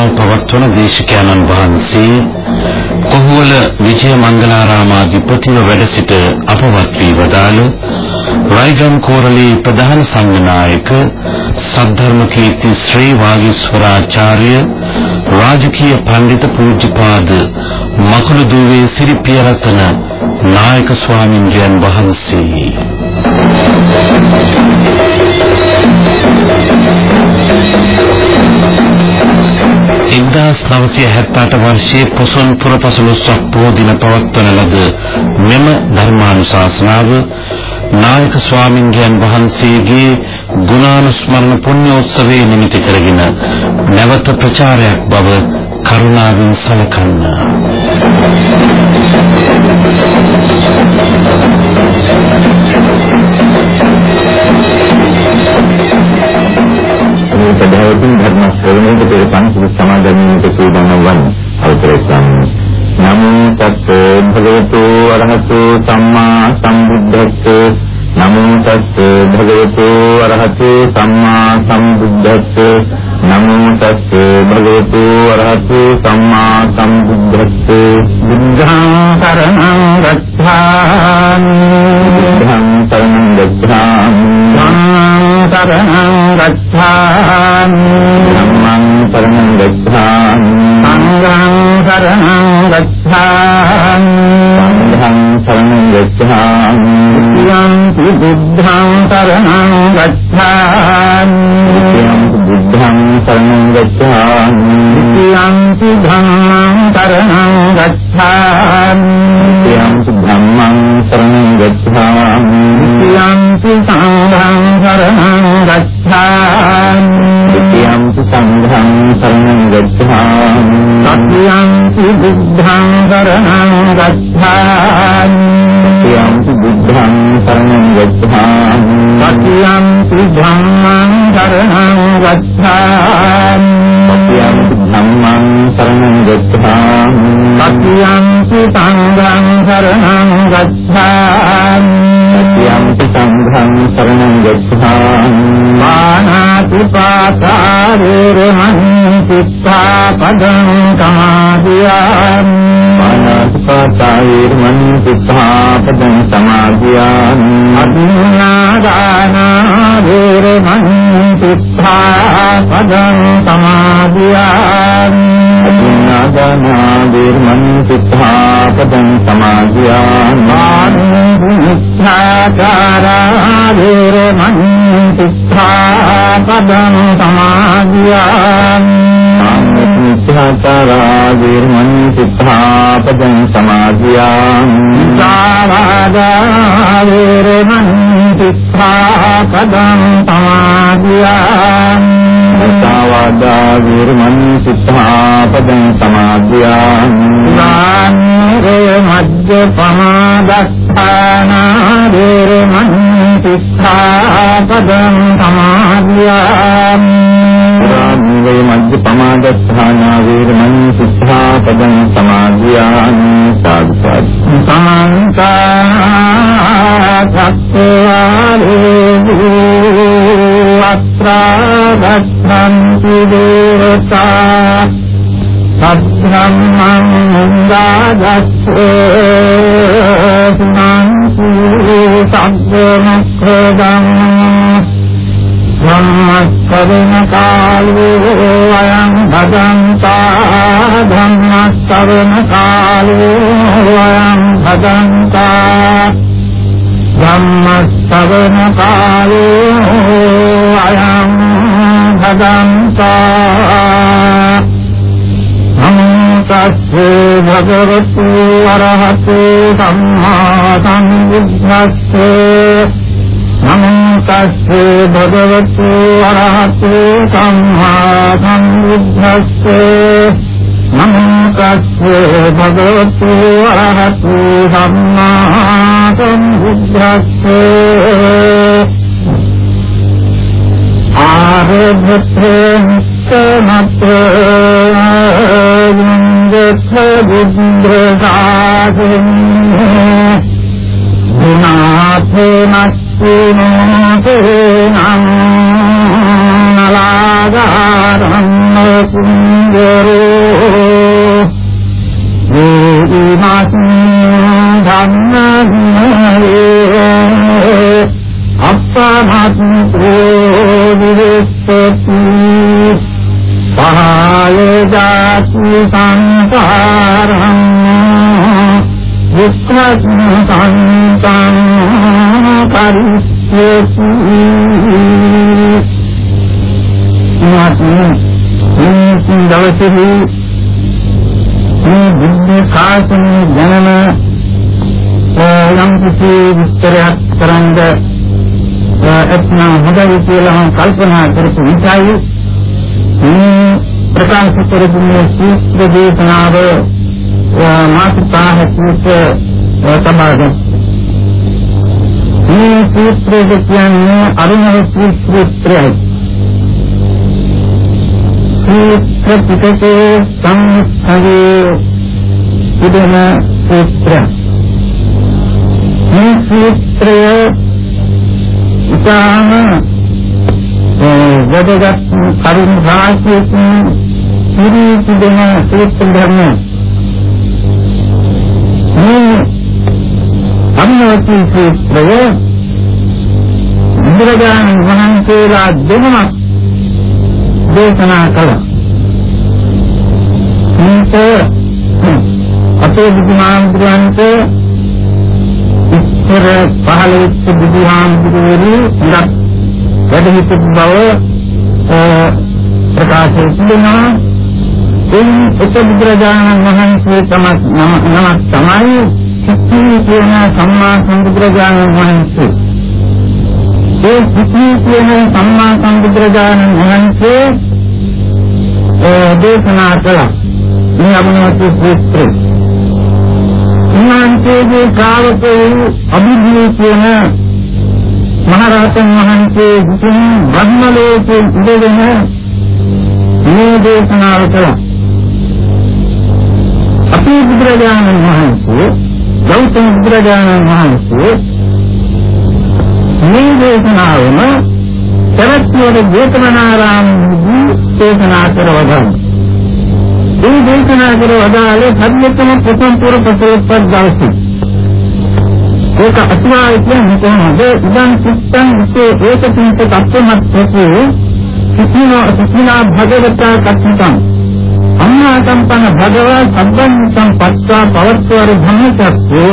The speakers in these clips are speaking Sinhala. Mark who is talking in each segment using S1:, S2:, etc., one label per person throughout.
S1: දේශනාව පවත්වන දේශකයන්න් වහන්සේ කොහොල විජය මංගලාරාමාධිපතිව වැඩ සිට අපවත් වී වදාළ රයිගම් කෝරළේ ප්‍රධාන සංඝනායක සද්ධර්ම කීර්ති ශ්‍රී වාගීස්වරාචාර්ය රාජකීය පඬිත පූජ්‍යපාද මකුළු දුවේ සිරි පියරතන නායක ස්වාමින්වයන් වහන්සේ Thank you. 1978 වර්ෂයේ පොසොන් පුර පසළොස්වක පොහොය දින පවත්වන ලද මෙම ධර්මානුශාසනාව නායක ස්වාමින්ද්‍රයන් වහන්සේගේ ගුණානුස්මරණ පුණ්‍ය උත්සවයේ නිමිති කරගෙන නැවත ප්‍රචාරයක් බව කරුණාවෙන් සලකන්න.
S2: මේ සදාවතුන් ධර්ම ශ්‍රවණයට පෙර පන්සල් සමාදන්වීමට සූදානම් වන අවසරයි. ස්වාමීනි. නමෝ තස්ස භගවතු අරහතු සම්මා සම්බුද්දස්ස. නමෝ තස්ස භගවතු අරහතු සම්මා සම්බුද්දස්ස. නමෝ තස්ස භගවතු අරහතු සම්මා සම්බුද්දස්ස. බුද්ධං සරණං ගච්ඡාමි. බුද්ධං සරණං ගච්ඡාමි. සරණං ගච්ඡාමි බුද්ධං සරණං ගච්ඡාමි යං බුද්ධං සරණං ගච්ඡාමි යං ධම්මං සරණං ගච්ඡාමි යං ධම්මං සරණං ගච්ඡාමි යං සංඝං සරණං ගච්ඡාමි යං සංඝං සරණං ගච්ඡාමි සත්‍යං බුද්ධං සරණං ගච්ඡාමි යං බුද්ධං සරණං ගච්ඡාමි සත්‍යං ධම්මං සරණං ගච්ඡාමි. සත්‍යං ධම්මං සරණං ගච්ඡාමි. සත්‍යං සංඝං සරණං ගච්ඡාමි. සත්‍යං සංඝං සරණං ගච්ඡාමි. මානාති පාතාරේරමං සික්ඛාපදං සමාදියාමි මානාති පාතාරේරමං සික්ඛාපදං සමාදියාමි අභිනාදානාරේරමං සික්ඛාපදං සමාදියාමි අභිනාදානාරේරමං සික්ඛාපදං සමාදියාමි මිච්ඡාචාරාදේරමං සික්ඛාපදං සමාදියාමි මිච්ඡාචාරාදේරමං සික්ඛාපදං සමාදියාමි සාවාදාදේරමං සික්ඛාපදං සමාදියාමි සාවාදා විරමං සික්ඛාපදං සමාදියාමි නාමේ මජ්ජ පමාදස්ථානා විරමං සික්ඛාපදං සමාදියාමි නාමේ මජ්ජ පමාදස්ථානා විරමං සික්ඛාපදං සමාදියාමි සාදු සාදු සමන්තා සත්වාලේ අත්‍රාගච්ඡන්ති දේවතා සත්‍රම්මං මුංගාදස්සේ සුනන්ති සම්මක්ඛදං ධම්මස්සවන කාලෝ අයං භදන්තා ධම්මස්සවන කාලෝ අයං භදන්තා ධම්මස්සවන කාලෝ අයං භදන්තා නමෝතස්සේ භගවතු වරහතු සම්මා සම්බුද්දස්සේ නමෝතස්සේ භගවතු වරහතු සම්මා සම්බුද්දස්සේ නමෝතස්සේ භගවතු වරහතු සම්මා සම්බුද්දස්සේ ආරභතේ නිස්සමතේ බුද්ධ සාසනේ ගුණාතේ මස්සිනෝතේ නම් නලාගාරන්න කුංජ හොඳයි කියලා මම කල්පනා කරපු නිසායි මේ ප්‍රකාශ කරපු සූත්‍ර දේශනාව මාතෘකා හැටියට තබාගෙන මේ සූත්‍රය කියන්නේ අරුණ සූත්‍රයයි සූත්‍ර පිටකේ සංස්කරේ ඉදන සූත්‍ර මේ සූත්‍රය ඉතාම වැදගත් කරුණ රාශියකින් පිරී තිබෙන සූත්‍ර ධර්මය මේ අනුමති සූත්‍රය බුදුරජාණන් වහන්සේලා දෙනමක් දේශනා කළා. මේක අපේ බුදුහාමුදුරන්ට ඉස්සර පහළ වෙච්ච බුදුහාමුදුරුවෝ ඉඳක් වැඩ හිටපු බව ප්‍රකාශ වෙනවා. එන් එක බුදුරජාණන් වහන්සේ තමක් නමක් තමයි සිත්ී කියන සම්මා සම්බුදුරජාණන් වහන්සේ. ඒ සිත්ී කියන සම්මා සම්බුදුරජාණන් වහන්සේ දේශනා කළා. මේ අමනෝති සූත්‍රය. උන්වහන්සේගේ ශ්‍රාවකයෝ අභිධිය කියන මහරහතන් වහන්සේ විසින් බ්‍රහ්ම ලෝකයේ ඉඳගෙන මේ දේශනාව කළා. අපේ බුදුරජාණන් වහන්සේ ගෞතම බුදුරජාණන් වහන්සේ මේ දේශනාවම සරත්වර ජේතවනාරාමදී දේශනා කරවගන්න. ඒ දේශනා කරවදාලේ සම්යතම ප්‍රථම පුර ප්‍රතිපද දවසේ. ඒක අත්වායි කියන්නේ කොහොමද? ඉදන් සිත්තං විසේ ඒකකින්ත තත්ත්වමත් ප්‍රති සිතිනෝ සිතිනා භගවතා කච්චිතං අම්මා සම්පන්න භගවා සම්බන්ධං පස්සා පවත්වර ධම්මචක්කෝ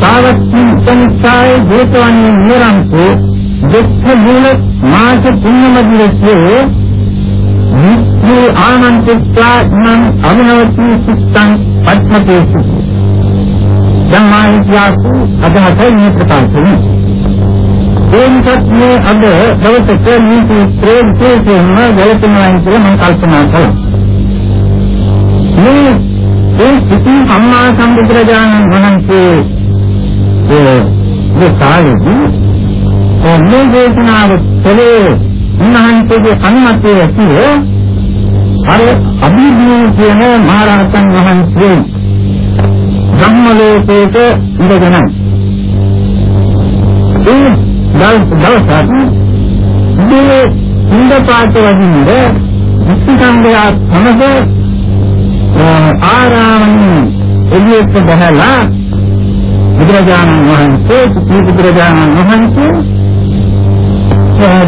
S2: සාවත්ති සංසාය ජේතවන්නේ නිරන්තෝ දුක්ඛ මූල මාස පුඤ්ඤමදිරේ නිත්‍ය ආනන්දිත්වා නම් අවිනවති සිත්තං පත්මතේසු ධම්මායියාසු අදහසයි මේ ප්‍රකාශනය එන්ටත් මේ අද දවසට මේ ප්‍රේම ප්‍රේම ගලපනවා කියලා මම කල්පනා කළා මේ ඒ සිතින් අම්මා සම්බුදුරජාණන් වහන්සේ ඒ දෙකාලේදී මේ දේශනාව කළේ උන්වහන්සේගේ අනුමැතිය ඇතිව අර අභිඥා කියන මහරහතන් වහන්සේ ධම්ම ලෝකයක ඉඳගෙන ඒ දවසක් මේ ඉඳ පාට වදින්නේ විස්කම්බයා සමග ආරාම එළියට බහලා බුදුරජාණන් වහන්සේ සුපී බුදුරජාණන් වහන්සේ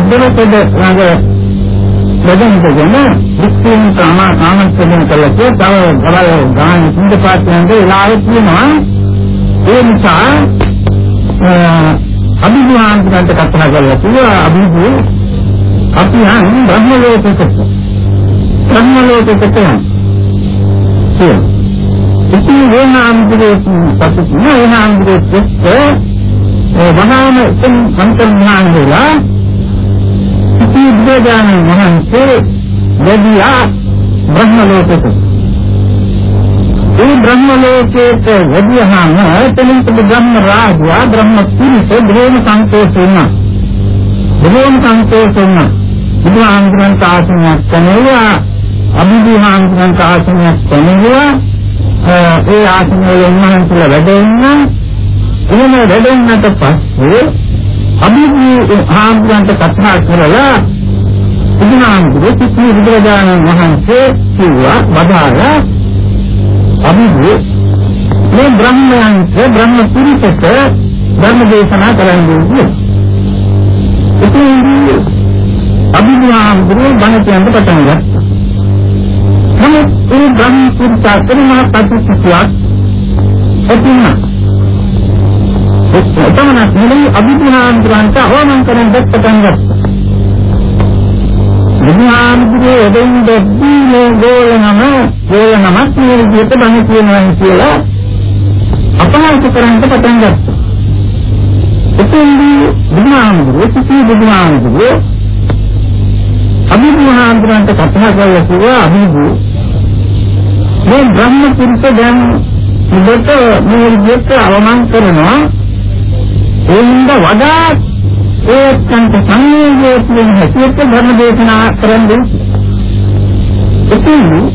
S2: දෙවතද ළඟ බෙදෙන්දගෙන විස්තීන් සමා ආමන්ත්‍රණය කළේ තව ගවල් ගාන සිඳ පාත්‍යන්ගේ ඉලාවෙ තියෙනවා ඒ නිසා අභිඥාන්තකට කතා කරලා කිව්වා අභිභූ අපි යන් බ්‍රහ්ම ලෝකෙට බ්‍රහ්ම ලෝකෙට යනවා ඉතින් වෙනාම්දුරේ පසු වෙනාම්දුරේ ඒ වහාම එතන සම්පූර්ණ වෙලා ඉතින් බුදුදානන් වහන්සේ දෙවියා බ්‍රහ්ම ලෝකෙට ඒ බ්‍රහ්ම ලෝකයට වැඩියහම එතනින් බ්‍රහ්ම රාජයා බ්‍රහ්ම පුරුෂ බොහෝම සන්තෝෂ වුණා. බොහෝම සන්තෝෂ වුණා. බුදුහාමුදුරන් කාසනයක් කනවා අභිධිහාමුදුරන් කාසනයක් කනවා ඒ ආසනයේ උන්වහන්සේලා වැඩෙන්න එහෙම වැඩෙන්නට පස්සේ අභිධිහාමුදුරන්ට කතා කරලා බුදුහාමුදුරේ කිසි බුදුරජාණන් වහන්සේ කිව්වා බදාලා අභිධි මේ බ්‍රහ්මයන්ට බ්‍රහ්ම පුරිසට ධර්ම දේශනා කරන්නේ ඉතින් අභිඥාන්දරේ බණ කියන්න පටන් ගත්තා. නමුත් ඒ බ්‍රහ්ම පුරුෂා කරනවා ප්‍රතිශිතියක් එතින එතමනක් නෙවෙයි අභිඥාන්දරන්ට අවමන් කරන්න පටන් ගත්තා. විඥාන්දරේ එදින් දෙද්දී මේ ගෝලනම ගෝලනමත් මේ විදිහට බණ කියනවා කියලා අපහාස කරන්න පටන් ගත්තා. එතෙන්දී බුදුහාමුදුරුවෝ කිසි බුදුහාමුදුරුවෝ අභිභූහාමුදුරන්ට කතා කරලා කිව්වා අභිභූ මේ බ්‍රහ්ම පුරුෂ දැන් ඉබට මේ විදිහට අවමන් කරනවා එන්න වඩා ඒකන්ට සංයෝගයේ තියෙන හැටියට ධර්ම දේශනා කරන්නේ එතෙන්දී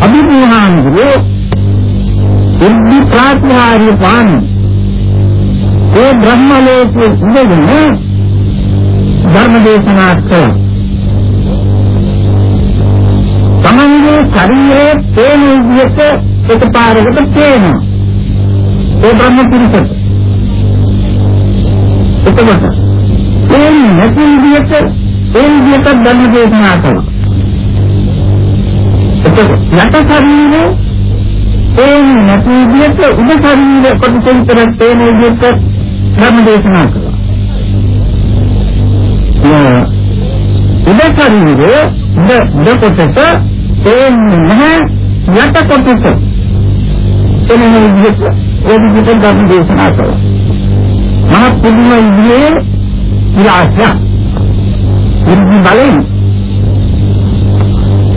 S2: අභිභූහාමුදුරුවෝ ඉද්ධි ප්‍රාතිහාර්ය පාණි ඒ බ්‍රහ්ම ලෝකයේ ඉඳගෙන ධර්ම දේශනා කළා. තමන්ගේ ශරීරයේ තේන විදිහට එකපාරකට තේනවා. ඒ බ්‍රහ්ම පුරුෂය. එතකොට ඒ නැති විදිහට ඒ විදිහට ධර්ම දේශනා කළා. එතකොට යට ශරීරයේ ඒ නැති විදිහට උඩ ශරීරය කොටසෙන් තේන විදිහට ධර්ම දේශනා කළා. උඩ ශරීරයේ උඩ කොටස තේන්නේ නැහැ යට කොටස. එනේ විදිහට ඒ විදිහට ධර්ම දේශනා කළා. මහ පුදුම විදිහේ විලාසය. ඉර්ධි බලයෙන්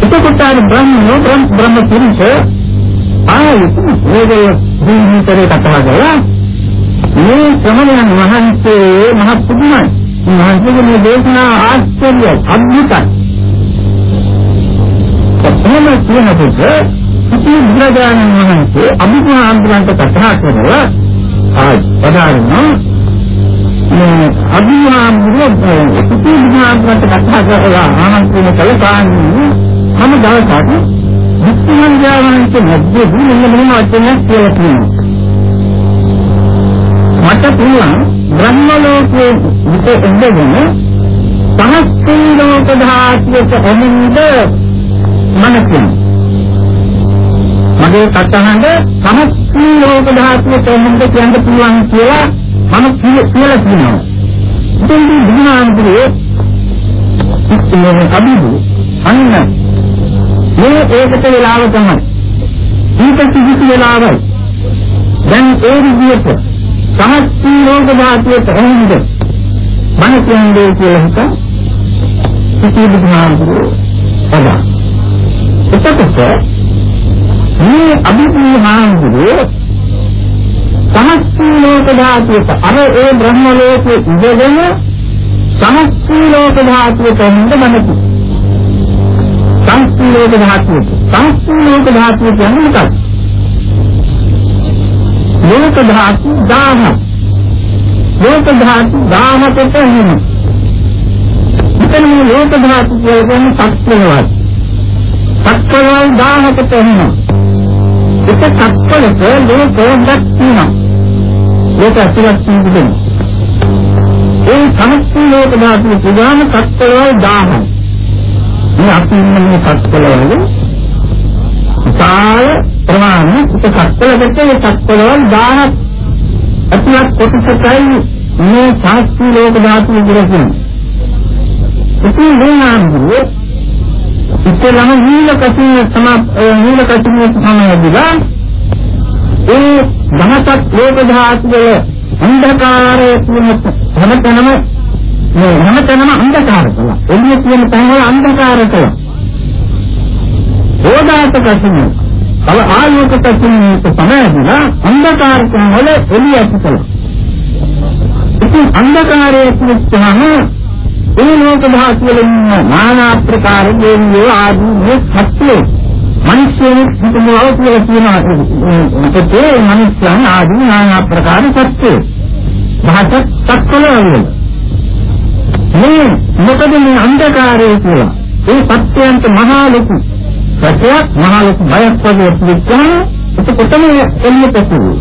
S2: එතකොට අර බ්‍රහ්ම බ්‍රහ්ම බ්‍රහ්ම පුරුෂ ආයෙත් මේක දිනතරේ කතා කරලා මේ ශ්‍රමණයන් වහන්සේ මහ පුදුමයි. මහන්සියගේ මේ දේශනා ආශ්චර්යයි අද්භුතයි. කොහොම කියනකොට ඉති බුදුරජාණන් වහන්සේ අභිඥා අන්තරන්ට කතා කරලා ආයි පදාරනවා මේ අභිඥා අන්තරේ ඉති බුදුරජාණන් අන්තරන්ට කතා කරලා ආනන්දේ කලකාන්නේ හැම දවසක් විස්මන්ජානන්ත මැද්දේදී මෙන්න මෙහෙම වචනයක් කියලා තියෙනවා. මට පුළුවන් බ්‍රහ්ම ලෝකයේ විත ඉඳගෙන සහස්ත්‍රී ලෝක ධාතුවට එමින්ද මනසින් මගේ කතහඬ සහස්ත්‍රී ලෝක ධාතුවට එමින්ද කියන්න පුළුවන් කියලා මම කියලා කියනවා. ඉතින් බුදුහාමුදුරේ ඉස්මේ අබිදු අන්න මේ ඒකට වෙලාව තමයි. ඊට කිසි වෙලාවයි. දැන් ඒ විදිහට සමස්තී රෝග ධාතුවේ තැහෙන්ද මන කියන්නේ කියලා හිත කිසි බුදුහාමුදුරුවෝ අදා එතකොට මේ අභිභූහාමුදුරුවෝ සමස්තී ලෝක ධාතුවේ අර ඒ බ්‍රහ්ම ලෝකයේ ඉඳගෙන සමස්තී ලෝක ධාතුවේ තැහෙන්ද මනසි සංස්කෘත ලෝක ධාතුවේ සංස්කෘත ලෝක ධාතුවේ කියන්නේ මොකක්ද? ලෝක ධාතු 1000 ලෝක ධාතු 1000කට හිමි මෙතන මේ ලෝක ධාතු කියන්නේ සත්‍යවත් සත්‍යවල් 1000කට හිමි එක සත්‍යවලට ලෝකයක් තියෙනවා. ලෝක අසිරක් තියෙනවා ඒ සමස්ත ලෝක ධාතු පුදාන සත්‍යවල් 1000 මේ අපි ඉන්න මේ සත්‍යවල විශාල ප්‍රමාණය සත්වලකට ඒ සත්වවල 1000ක් අතියක් කොටසයි මේ ශාස්ත්‍රීය ලෝක ධාතු විදිහට ඉතින් මේ නාමයේ ඉතලම නීල කසින සම නීල කසින සමයදීලා ඒ ධනසත් ලෝක ධාතු වල අන්ධකාරයේ තියෙන හැමතැනම මේ හැමතැනම අන්ධකාර කළා. එළිය තියෙන තැන් වල අන්ධකාර කළා. ඕදාත කසිනේ තව ආලෝක කසිනේ සමයදීලා අන්ධකාර වල එළිය ඇති කළා. ඉතින් අන්ධකාරයේ තියෙනම ඒ ලෝක ධාතු වල ඉන්න নানা ආකාර දේවියෝ ආදී මේ සත්‍යය මිනිස්සුන් හිතනවා කියලා කියනවා. ඒකේ මිනිස්යන් ආදී নানা ආකාර සත්‍යය. භාෂ සත්‍යවල. මේ මොකද මේ අන්ධකාරය කියලා? ඒ සත්‍යයන්ට මහා ලොකු සත්‍යයක් මහා ලොකු බයක් වගේ පිළිගන්න එතකොටම එළියට ඇතුළු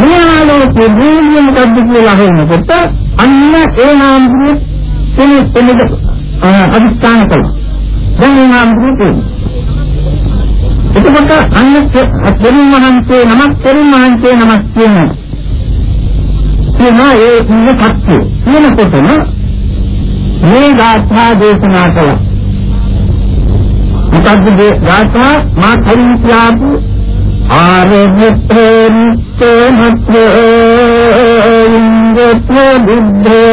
S2: මේ ආලෝකයේ දීර්ඝ මොකද්ද කියලා අහනකොට අන්න ඒ නාමයේ කෙනෙක් කෙනෙක් අදිස්ථාන කළා. දැන් ඒ නාමයේ තියෙනවා. එතකොට අන්න දෙවියන් වහන්සේ නමක් දෙවියන් වහන්සේ නමක් කියනවා. කියනවා ඒ ඉන්න සත්‍ය. කියනකොටම මේ ගාථා දේශනා කළා. මොකද්ද මේ ගාථා මා කලින් කියපු ආරෙත්තේ මත්තේ ඉන්දේ බුද්ධේ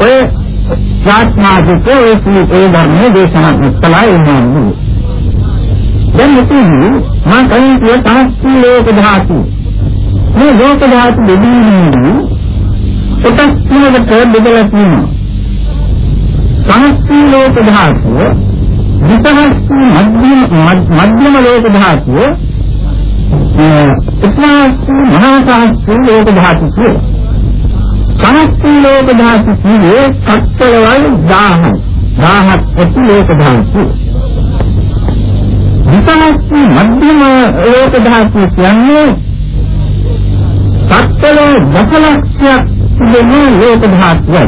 S2: ඔය ආත්මාදික ඒ ඒ ධර්මයේ දේශනා කළා එන්නේ දැන් මෙතන මම කලින් කිය තමයි ලෝක ධාතු. මේ ලෝක ධාතු දෙවියන්ගේ කොටස් තුනකට බෙදලා තියෙනවා. සමස්ත ලෝක ධාතුව විතහස්තු මධ්‍යම මධ්‍යම ලෝක ධාතුව ඉස්ලාස්තු මහා සහස්තු ලෝක ධාතුව සමස්ත ලෝක ධාතු කියේ කත්තලවල් 1000 1000ක් ඇති ලෝක ධාතුව විතහස්තු මධ්‍යම ලෝක ධාතුව කියන්නේ සත්වල දසලක්ෂයක් තිබෙන ලෝක ධාතුවයි.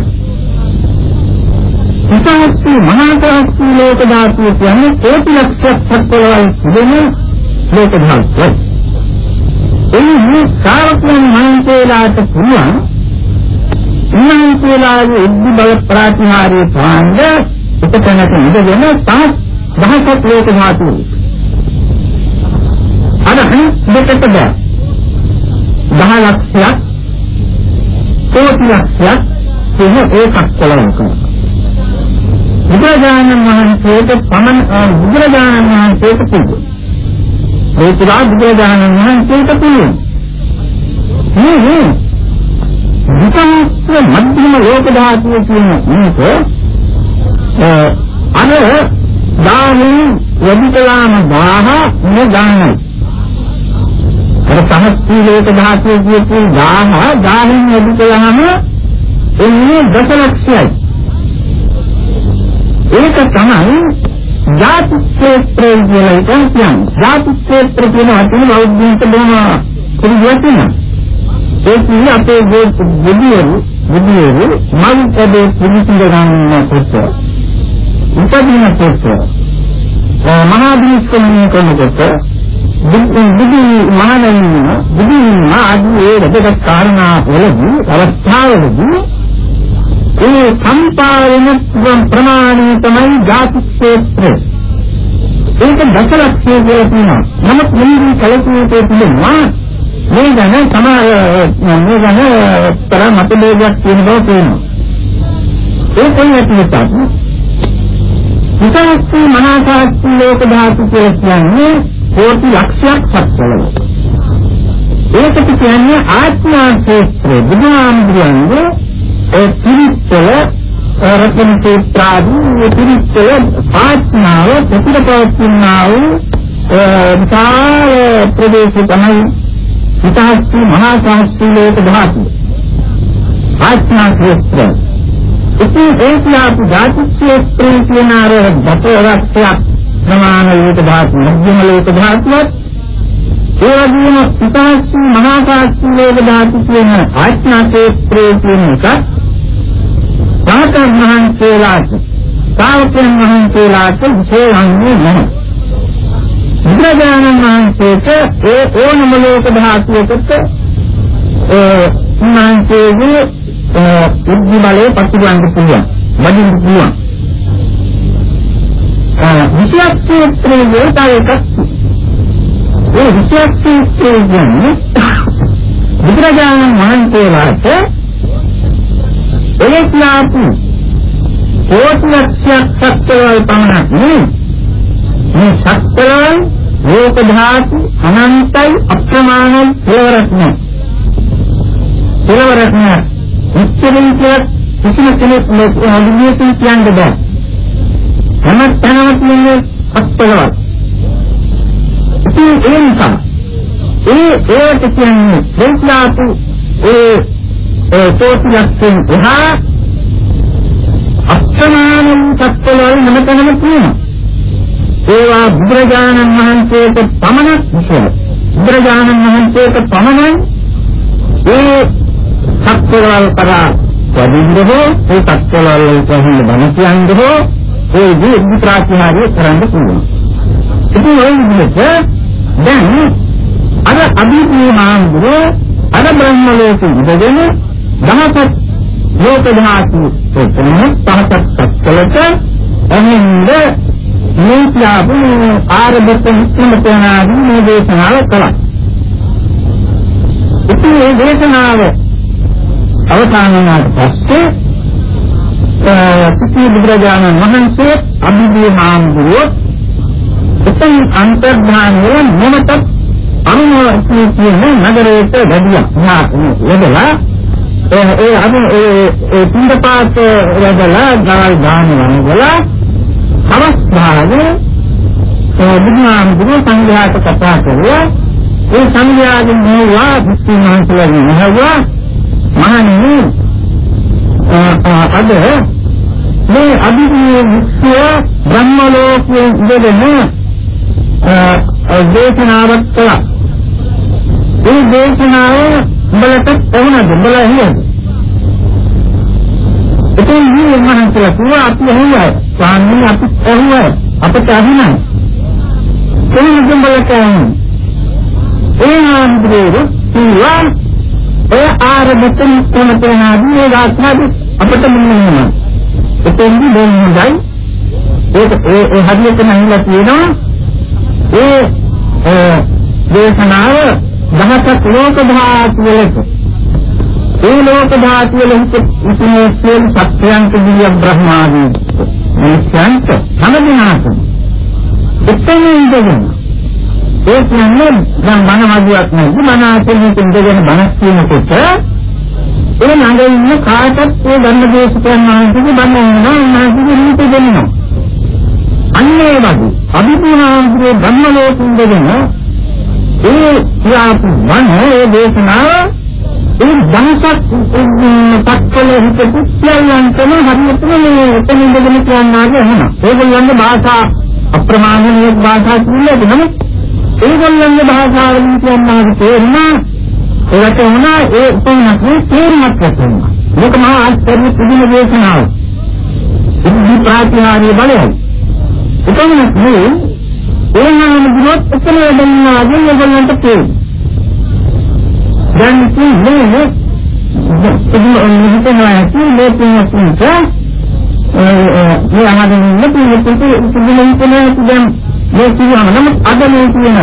S2: විසහස්ති මහාකාශී ලෝක ධාතුව කියන්නේ කෝටි ලක්ෂයක් සත්වල තිබෙන ලෝක ධාතුවයි. එන්නේ සාරත්වයන් මහන්සේලාට පුළුවන් උන්වහන්සේලාගේ ඉද්ධි බල ප්‍රාතිහාර්ය පාණ්ඩ උපතනක ඉඳගෙන තවත් දහසක් ලෝක ධාතුව. අද දෙකට බෑ. දහ ලක්ෂයක් කෝටි ලක්ෂයක් කියන ඒකක් කලවක බුදුරජාණන් වහන්සේට පමණ බුදුරජාණන් වහන්සේට පුළුවන් මේ පුරා බුදුරජාණන් වහන්සේට පුළුවන් මේ මේ විකල්ප මධ්‍යම ලෝක ධාතුව කියන මේක අර දානෙ වැඩි කළාම 1000 මේ දානයි අර සමස්තී ලෝක ධාතුවේ කියපු 1000 1000න් වැඩි කළාම එන්නේ දසලක්ෂයයි. ඒක තමයි ජාති ක්ෂේත්‍රය කියලා කියන්නේ. ජාති ක්ෂේත්‍ර කියන අතන බෞද්ධින්ට බොහොම පිළිගැටෙන. ඒ කියන්නේ අපේ බුදුරු බුදුරු මල් පදේ පිළිසිඳ ගන්න කොට. උපදින කොට. මහා දීස්කමනේ කරනකොට බුදු මහණෙනි බුදු මාදී ඒ වැදගත් කාරණා වලදී අවස්ථාවලදී ඒ සම්පාරණ ප්‍රමාණය තමයි ජාති ක්ෂේත්‍රය. ඒක දසලක්ෂය කියලා කියනවා. නමුත් මෙහි කලකීතේ තිබෙනවා මේ ගැන සමහර මේ ගැන තරම් මතභේදයක් තියෙන බව පේනවා. ඒ කොහොමද කියන්නේ? විසස්ති මහා සාස්ත්‍රී ලෝක ධාතු කියලා කියන්නේ කෝටි ලක්ෂයක් සත්වල. ඒකට කියන්නේ ආත්මා ක්ෂේත්‍රය. බුදුහාමුදුරන්ගේ ඒ පිරිස්සල රත්න සූත්‍රාදී පිරිස්සල ආත්මාව ප්‍රතිපවත්නා වූ විශාල ප්‍රදේශ තමයි හිතහස්ති මහා සාස්ත්‍රී ලෝක ධාතු. ආත්මා ක්ෂේත්‍රය. ඉතින් ඒක යාපු ධාතු ක්ෂේත්‍රය කියන අර දතවක්ෂයක් ප්‍රමාණ ලෝක ධාතු මධ්‍යම ලෝක ධාතුවත් ඒ වගේම පිටාස්සු මහා සාස්ත්‍රී ලෝක ධාතු කියන ආඥා ක්ෂේත්‍රයේ තියෙන එක සාතන් මහන්සේලාට සාවකයන් මහන්සේලාට විශේෂන්නේ නැහැ. බුදුරජාණන් වහන්සේට ඒ ඕනම ලෝක ධාතුවකට ඒ මහන්සේගේ ඉද්ධි බලය පතිරවන්න පුළුවන්. වදින්න පුළුවන්. විශේෂ ක්ෂේත්‍රයේ තව එකක් ඒ විශේෂ ක්ෂේත්‍රයේ බුදුරජාණන් වහන්සේලාට එලෙස්ලාපු කෝටි ලක්ෂයක් සත්වවල් පමණක් නෙවෙයි මේ සත්වයන් ලෝක ධාතු අනන්තයි අප්‍රමාණයි කෙලවරක් නැහැ. කෙලවරක් නැහැ. ඉච්ඡෙන් කිය කිසිම කෙනෙක් අනුගියකින් කියන්න බෑ. හැම තැනම තියෙන්නේ අත්පලවත්. ඉතින් ඒ නිසා ඒ ඒකට කියන්නේ දෙස්ලාතු ඒ ඒ තෝතිලක්ෂණ එහා අප්‍රමාණ සත්වවල හැමතැනම තියෙනවා. ඒවා බුදුරජාණන් වහන්සේට පමණක් විශේෂ. බුදුරජාණන් වහන්සේට පමණයි ඒ සත්වවල කරා වදින්නෝ ඒ සත්වවල කොහොමද බණ කියන්නේ ඒ විදි ප්‍රාතිහාර්ය කරන්න පුළුවන්. ඉතින් ඒ විදිහට දැන් අර අභිප්‍රේ මාන්දුරේ අර බ්‍රහ්ම ලෝකෙ ඉඳගෙන දහසක් ලෝක ධාතු එතන පහසක් සත්කලට එහිඳ මේක්ලාපු ආරබත මුස්ලිම්තනාදී මේ දේශනාව කළා. ඉතින් මේ දේශනාව අවසන් වුණාට පස්සේ සිටි බුදුරජාණන් වහන්සේ අභිදී හාමුදුරුවෝ එතන අන්තර්ධාන වල මොනතත් අනුමෝදන් කියන නගරයට වැඩියා. යදලා ඒ ඒ අනු ඒ ඒ පින්දපාත යදලා ගාල් දාන වල හවස් භාගයේ බුදුහාමුදුරුවෝ සංඝයාට කතා කළා. ඒ සංඝයාගෙන් මෙවුවා මුස්ලිම්හන්සලා මෙවුවා මහණෙනි අද මේ අභිධියේ විශ්ව බ්‍රහ්ම ලෝකයේ ඉඳගෙන දේශනාවක් කළා. ඒ දේශනාව උඹලට වුණාද? උඹලා ඇහුවද? එතෙන් මේ මහන්සලා කිව්වා අපි ඇහුවා. ස්වාමීන් අපි ඇහුවා. අපිට අහුණා. කොහොමද උඹලට ඇහුනේ? ඒ ආන්දරේ කිව්වා ඒ ආරබතන් කොන තනාදී ඒ දාස්නාද අපිට මුන්නවා. එතෙන්දි බොන් හොඳයි. ඒක ඒ ඒ හදිසියෙම හිලා තියෙනවා. ඒ දේශනාව දහසක් ලෝක ධාතු වලට ඒ ලෝක ධාතු වල ඉතිනේ සියලු සත්‍යයන්ට දිව්‍ය බ්‍රහ්මාදී මිනිස්යන්ට සමදිනාසන එතන ඉඳගෙන ඒ කියන්නේ දැන් මන වදියක් නැති මන ආතෙන් ඉඳගෙන බණක් කියනකොට ඒ ළඟ ඉන්න කාටත් ඒ ධර්ම දේශකයන් වහන්සේගේ බණ එනවා උන්වහන්සේගේ හිත දෙන්නවා අන්නේ වගේ අභිපූර්ණාන්තරේ බ්‍රහ්ම ලෝකෙින්දගෙන ඒ ක්‍රියාපු වනේ දේශනාව ඒ දහසක් පක්කල හිතපු සියල්ලන්ටම හරියටම මේ එතන ඉඳගෙන කියන්නාගේ එහෙම. ඒගොල්ලන්ගේ භාෂා අප්‍රමාණීය භාෂා කියලා නමුත් ඒගොල්ලන්ගේ භාෂාවලින් කියන්නාගේ තේරුණා ඒකට වුණා ඒ උපන්නකේ තේරුමක් ඇතිවෙනවා. මේක මහා ආශ්චර්ය පුදුම දේශනාව. ඉදි ප්‍රාතිහාර්ය බලය. එතනක් නෙවෙයි එළහාම ගියොත් එතන දෙන්නාගේ ඒගොල්ලන්ට තේරෙනවා. දැන් කියන්නේ ඉතින් හිතනවා ඇති මේ තුනට ඒ අහගෙන ඉන්න පිළිතුරු ඉතින් හිතනවා දැන් මේ කියනවා නමුත් අද මේ කියන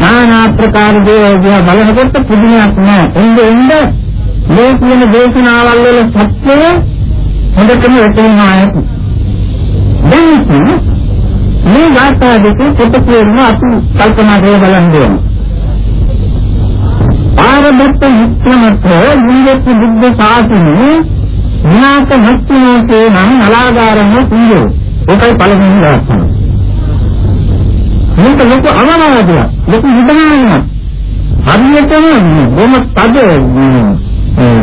S2: নানা ආකාර දේවල් දිහා බලනකොට පුදුමයක් නෑ. එන්නේ එන්නේ මේ කියන දේශනාවල් වල සත්‍යය හොඳටම වැටහෙනවා ඇති. දැන් මේ වාර්තා දෙකේ කොට කියන අපි කල්පනා කරලා බලන්න ඕනේ. ආරබත්ත මුක්‍රමත නිරත් බුද්ධ ශාසනයේ විනාශ භක්තිනෝසේ නම් අලාගාරම සිංහෝ ඒකයි පළවෙනි දාස්තන මේක ලොකු අනවරදයක් ලොකු විධානයක් හරියටම බොහොම තද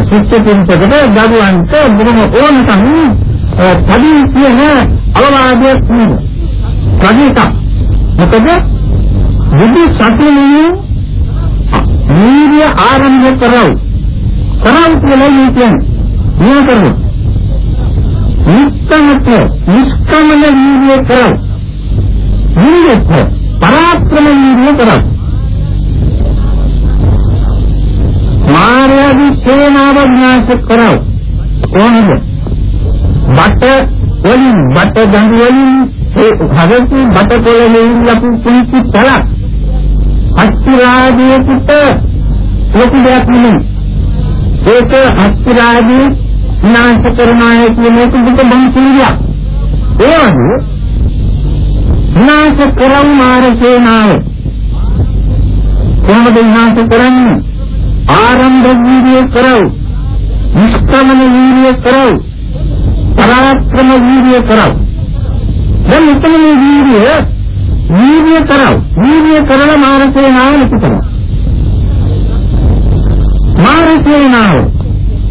S2: සුච්චිතින්තකට දරුවන්ට බොහොම ඕනකම් තදින් කියන අවවාදයක් නෙවෙයි කණිත මොකද බුදු සසුනේ වීර්ය ආරම්භ කරව. කරව කියලා කියන්නේ මේ කරව. නිස්සමත නිස්කමන වීර්ය කරව. වීර්යක පරාක්‍රම වීර්ය කරව. මායාවී සේනාව විනාශ කරව. කොහොමද? බට වලින් බට ගඟ වලින් ඒ හදපු බට පොළේ ලපු පුංචි තලක් අස්තිරාජියට ලොකු දෙයක් නෙමෙයි. ඒක අස්තිරාජි විනාශ කරනවා කියන එක දුක බං සිලියක්. ඒ වගේ විනාශ කරව මාර සේනාව කොහොමද විනාශ කරන්නේ? ආරම්භ වීර්ය කරව. නිෂ්ක්‍රමණ වීර්ය කරව. පරාක්‍රම වීර්ය කරව. දැන් මෙතන මේ වීර්ය වීර්ය කරව. වීර්ය කරලා මානසික නාම කරව. මානසික නාම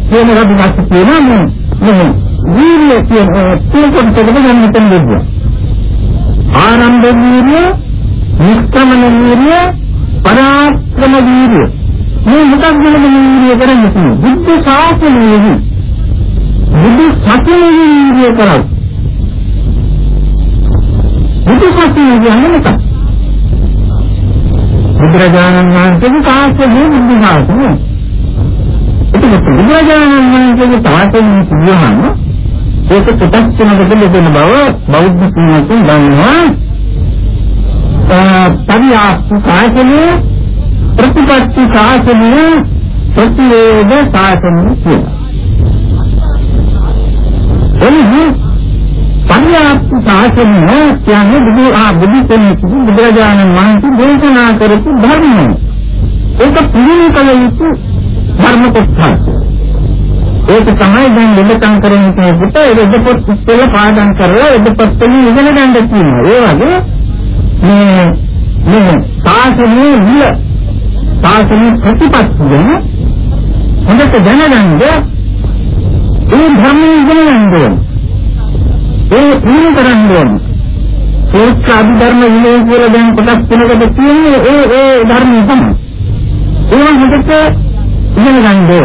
S2: කියන රබ්බත් කියනවා මේ වීර්ය කියන තුන් කොටසකට ගන්න මෙතන දෙන්නේ. ආරම්භ වීර්ය, නිෂ්ක්‍රමණ වීර්ය, පරාක්‍රම වීර්ය. මේ මොකක්ද මේ වීර්ය කරන්නේ? බුද්ධ ශාසනයේ බුදු සසුනේ වීර්ය කරා. බුදු සසුනේ කියන්නේ මොකක්ද? බුදුරජාණන් වහන්සේගේ ශාසනයේ බුදු ශාසනය. ඒක බුදුරජාණන් වහන්සේගේ ශාසනය කියවහම ඒක කොටස් තුනකට බෙදෙන බව බෞද්ධ සමාජයෙන් දන්නවා. පරිආප්ති ශාසනය, ප්‍රතිපත්ති ශාසනය, ප්‍රතිවේද ශාසනය කියලා. එනිසා පරිආප්ති ශාසනය කියන්නේ බුදු ආ බුදු කෙනෙක් බුදුරජාණන් වහන්සේ දේශනා කරපු ධර්මය. ඒක පිළිම කළ යුතු ධර්ම කොටසක්. ඒක තමයි දැන් වෙනකම් කරන්නේ කෙනෙකුට එදපොත් ඉස්සෙල්ලා පාඩම් කරලා එදපොත් වලින් ඉගෙන ගන්න තියෙනවා. ඒ වගේ මේ මේ සාසනයේ නිල සාසනයේ ප්‍රතිපත්තිය හොඳට දැනගන්න ඒ ධර්මයේ ඉගෙන ගන්න ඕනේ. ඒ පුරුදු කරන්න ඕනේ. ඒක අභිධර්ම විනය කියලා දැන් කොටස් තුනකට තියෙන්නේ ඒ ඒ ධර්මය තමයි. ඒක හොඳට ඉගෙන ගන්න ඕනේ.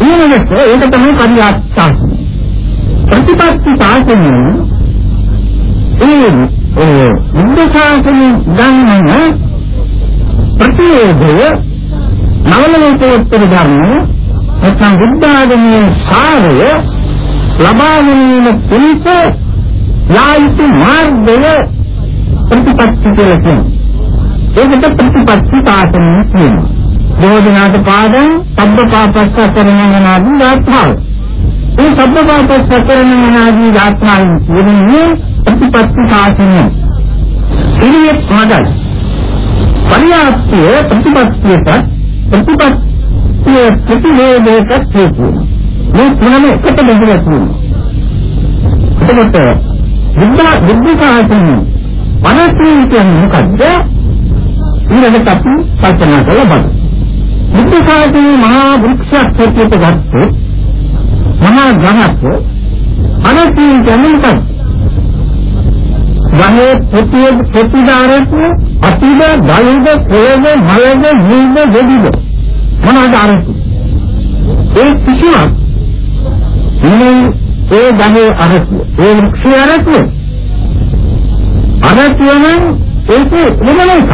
S2: ඊළඟට ඒක තමයි පරිආත්සාසන. ප්‍රතිපත්ති සාසනය ඒ බුද්ධ ශාසනය ගන්නන ප්‍රතිවේදය නවලෝකෝත්තර ධර්මය නැත්නම් බුද්ධ ආගමේ සාරය ලබා ගැනීම පිණිස යායිතු මාර්ගය ප්‍රතිපත්ති කියලා කියනවා. ඒකට ප්‍රතිපත්ති සාසනය කියනවා. බෝධිනාථ පාදං සබ්බ පාපස්ස කරණනාදී ගාථාව. මේ සබ්බ පාපස්ස කරණනාදී ගාථාවෙන් කියන්නේ ප්‍රතිපත්ති ශාසනය. ඉරියත් මඩල්. පරියාප්තිය ප්‍රතිපත්තියට ප්‍රතිපත්තිය ප්‍රතිවේදයකට කියනවා. මේ තුනම එකට බෙදලා තියෙනවා. එතකොට බුද්ධ බුද්ධ ශාසනය පරස්පර කියන්නේ මොකද්ද? ඊළඟට අපි කල්පනා කරලා බලමු. බුද්ධ ශාසනයේ මහා වෘක්ෂයක් හැටියට ගත්තොත් මහා ගහක් අනතින් ජනනික වහේ ප්‍රතිය ප්‍රතිදාරක අතිද බලද ප්‍රේද මලද නිල්ද දෙදිද මොනවාද අරති ඒ කිසිවක් මේ ඒ ගහේ අරති ඒ වෘක්ෂය අරති අරති නම් ඒක වෙනම එකක්?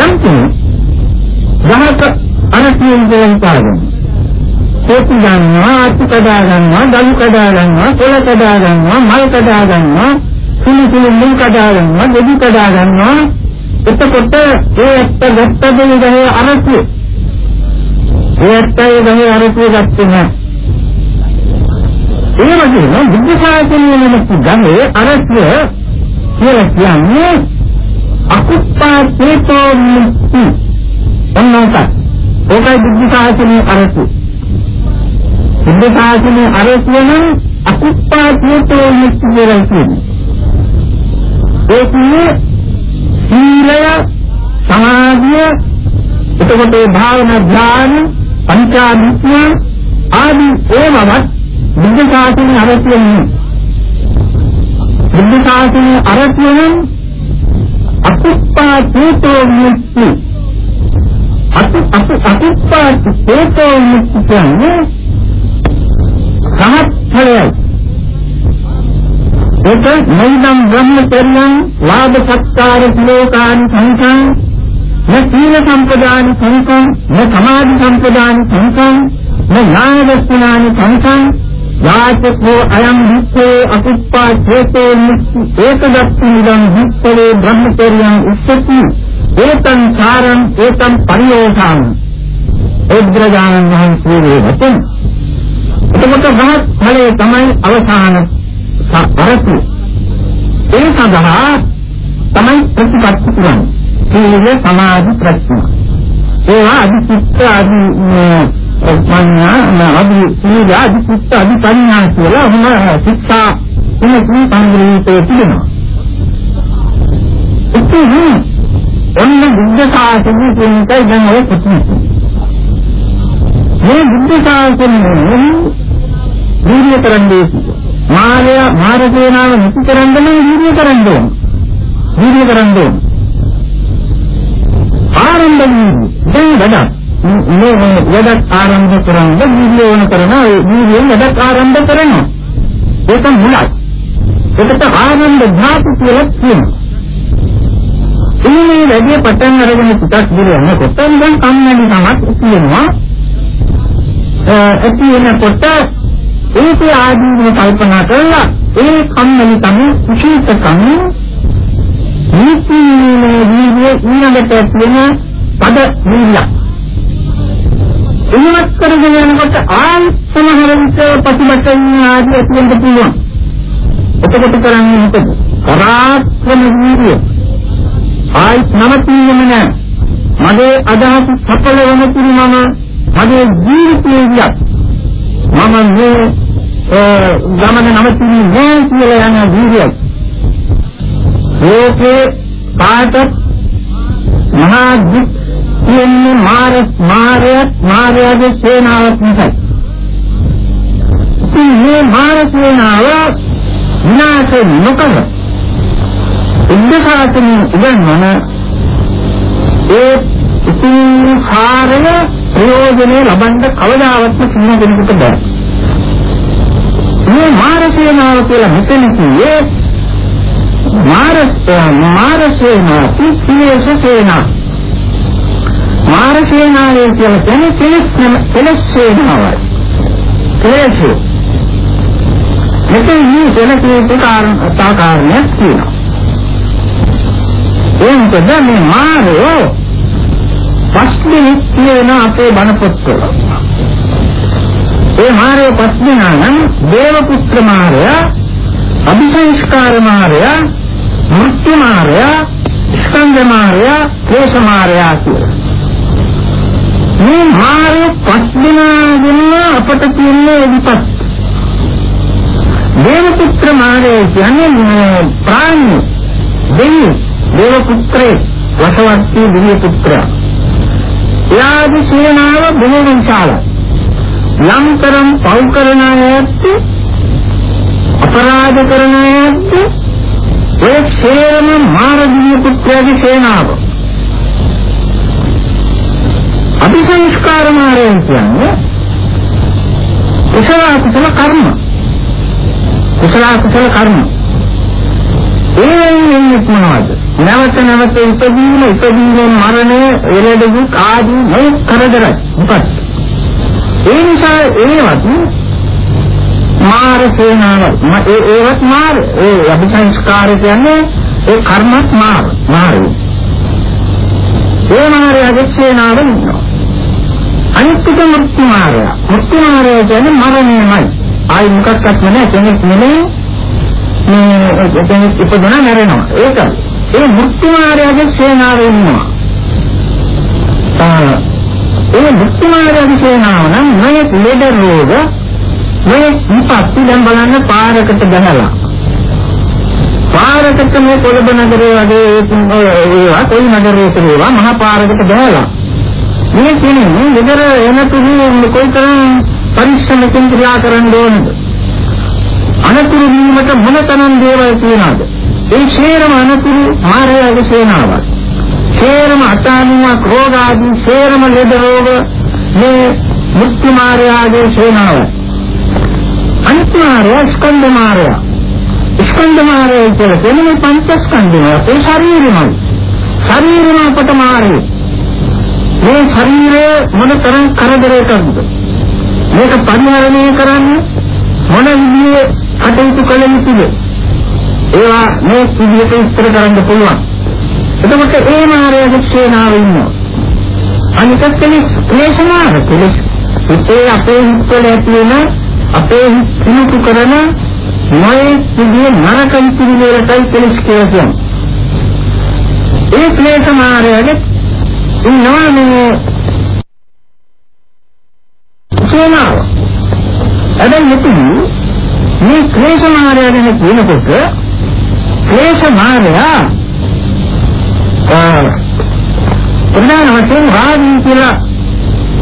S2: යම් කෙනෙක් ගහක අනතියෙන් දෙයන් පාගෙන හේතු ගන්නවා අතු කඩා ගන්නවා දළු කඩා ගන්නවා කොළ කඩා ගන්නවා මල් කඩා ගන්නවා සුළු සුළු මුල් කඩා ගන්නවා දෙවි කඩා ගන්නවා. එතකොට ඒ ඇත්ත ගත්ත දෙය ගහේ අරතු ඒ ඇත්තයි ගහේ අරතු ගත්තේ නැහැ. ඒ වගේම බුද්ධ ශාසනයේ නමක් ගහේ අරතු කියලා කියන්නේ අකුප්පා චේතෝ මුක්ති ඔන්න ඕකයි. ඕකයි බුද්ධ ශාසනයේ අරසු. බුද්ධ ශාසනයේ අරසු නම් අකුප්පා චේතෝ මුක්ති කියලා කියන්නේ. ඒ කියන්නේ සීලය, සමාධිය, එතකොට භාවනා ඥාන, පංචාභිඥා ආදී ඒවවත් බුද්ධ ශාසනයේ අරසු නෙමෙයි. බුද්ධ ශාසනයේ අරසු නම් අකුප්පා චේතෝ මුක්ති අති අති අතිපාත් හේතෝ මුක්ති කියන්නේ සහත් ඵලයයි ඒක නෛදම් බ්‍රහ්මචර්යං ලාභ සත්කාර ශ්ලෝකානි සංසං න සීල සම්පදානි සංසං න සමාධි සම්පදානි සංසං න ඥාන දර්ශනානි සංසං යාචකෝ අයං විත්තේ අකුප්පා හේතෝ මුක්ති ඒකදත්ති ඉදං විත්තේ බ්‍රහ්මචර්යං උච්චති. ඒතං සාරං ඒතං පරියෝසං උද්ග්‍රජානන් වහන්සේ වචන. එතකොට රහත් ඵලයේ තමයි අවසාන අරතු ඒ සඳහා තමයි ප්‍රතිපත්ති කරන්නේ. සීල සමාධි ප්‍රඥා. ඒවා අධිචිත්ත අධි ප්‍රඥා අධි සීල අධිචිත්ත අධි ප්‍රඥා කියලා මොන ශික්ෂා තුනකින් සංග්‍රහිතේ තිබෙනවා ඉතින් ඔන්න බුද්ධ ශාසනය කියන එකයි දැන් ඔය පුතුනේ මේ බුද්ධ ශාසනයේ වීර්ය කරන්නේ මාය මාර සේනාව නිති කරන්න නම් වීර්ය කරන්න ඕන. වීර්ය කරන්න ඕන. ආරම්භ වීර්ය දැන් වැඩක්. මේ වැඩක් ආරම්භ කරන්න වීර්ය ඕන කරන වීර්යයෙන් වැඩක් ආරම්භ කරනවා. ඒක මුලයි. ඒකට ආරම්භ ධාතු කියලා කියනවා. ඉන්නේ වැඩි පටන් අරගෙන පුතක් දිරන්නේ කොතෙන් දැන් කම්මැලි තමක් කියනවා. ඇති වෙනකොට ඒක ආදීනව කල්පනා කරලා ඒ කම්මැලි තම කුසීතකම නිසිනේ ජීවිතේ ඊළඟට තියෙන පද නිල්ල එහෙමත් කරගෙන යනකොට ආයි සමහර විට ප්‍රතිමතන් ආදී ඇතිවෙන්න පුළුවන්. එතකොට කරන්නේ මොකද? පරාක්‍රම වීර්ය ආයි නවතින්නේ නැහැ. මගේ අදහස් සඵල වෙන තුරු මම මගේ ජීවිතයේ මම මේ ගමන නවතින්නේ නැහැ කියලා යන වීර්යය. ඒකේ පාට මහා දුක් කියන්නේ මාර මාරයත් මාරයාගේ සේනාවක් නිසා. ඉතින් මේ මාර සේනාව විනාශ නොකර ඉන්දසාතන උගන්වන ඒ ඉතින් කාර්ය ප්‍රයෝජනේ ලබන්න කවදාවත් කිසිම කෙනෙකුට බෑ. මේ මාරසේනාව කියලා මෙතන කියේ මාරස් මාරසේනාව පිළිවෙස සේනාව. මාරසේනාවේ කියලා කියන්නේ කෙලස් කෙලස් සේනාවයි. කෙලස් මෙතන මේ කෙලස් කාරණයක් තියෙනවා. ඒ මොකද මේ මාරෝ පස්නේ කියන අපේ බණ පොත්වල ඒ මාර්ය පස්දිනා නම් දේව පුත්‍ර මාර්ය අபிසංස්කාර මාර්ය මෘත්‍යු මාර්ය ස්කන්ධ මාර්ය ක්ලේශ මාර්ය කියලා මේ මාර්ය පස්දිනාගෙන අපට කියන්නේ විපත් දේව පුත්‍ර මාර්ය කියන්නේ ප්‍රාණි දෙවි දේව පුත්‍රේ වසවත්ති දිව්‍ය පුත්‍රයා. එයාගේ ශීලනාව බොහෝ විශාලයි යම්තරම් පව් කරන අයත් අපරාධ කරන අයත් ඒ ශේරම මාරදීය පුත්‍රයාගේ සේනාව. අபிසංස්කාර මාරයන් කියන්නේ කුසල කුසල කර්ම. කුසල කුසල කර්ම. ඒෙන් මොනවද? නැවත නැවත ඉපදීම ඉපදීමෙන් මරණය එළෙඩ දුක් ආදී මේ කරදරයි. මොකක්ද? ඒ නිසා ඒවත් මාර සේනාව ඒ ඒවත් මාර. ඒ අභිසංස්කාර කියන්නේ ඒ කර්මත් මාර මාරු ඒ මාරය අධිශේනාව ඉන්නවා. අනිත් එක මෘත්‍යු මාරය මෘත්‍යු මාරය කියන්නේ මරණයමයි ආයි මොකක්වත් නැහැ කෙනෙක් නෙමෙයි මේ කෙනෙක් ඉපදුන මැරෙනවා ඒක ඒ මෘත්‍යු මාරය අධිශේනාව ඉන්නවා ඒ මුක්තිමාර්ග සේනාව නම් මේ ලෙඩ රෝග මේ විපත්ති දැන් බලන්න පාරකට ගහලා පාරකට මේ කොළඹ නගරේ වගේ ඒවා කොයි නගරයක ඒවා මහා පාරකට ගහලා මේ කියන්නේ ගෙදර එනතුරු කොයිතරම් පරිශ්‍රමකින් ක්‍රියා කරන්න ඕනද? අනතුරු වීමට මොනතරම් දේවල් තියනවද? ඒ ශේරම අනතුරු මායාවේ සේනාවක් සේරම අතානුවක් රෝග ආදී සේරම ලෙඩ රෝග මේ මුක්ති මාර්යාගේ සේනාව අනිත් මාර්ය ස්කන්ධ මාර්ය ස්කන්ධ මාර්ය කියලා කියන්නේ පංචස්කන්ධය. ඒ ශරීරමයි. ශරීරම අපට මාර්ය මේ ශරීරය මොන තරම් කරදරයකටද මේක පරිහරණය කරන්න මොන විදිහේ කටයුතු කළ යුතුද ඒවා මේ විදිහට ඉස්තර කරන්න පුළුවන් එතකොට ඒ මායාවේ ක්ෂේනාව ඉන්නවා. අනික කෙලස් ක්ලේශමාන කෙලස් ඉතේ අපේ හිතවල ඇති වෙන අපේ හිත කරන මොයේ සිදුවේ නරක ඉතිරි වලටයි කෙලස් කියලා කියන්නේ. ඒ ක්ලේශ මාර්ගයේ ඉන්නවා මේ සේනාව. හැබැයි මෙතන මේ ක්ලේශ මාර්ගය ගැන කියනකොට ක්ලේශ මාර්ගය ප්‍රධාන වශයෙන් රාගී කියලා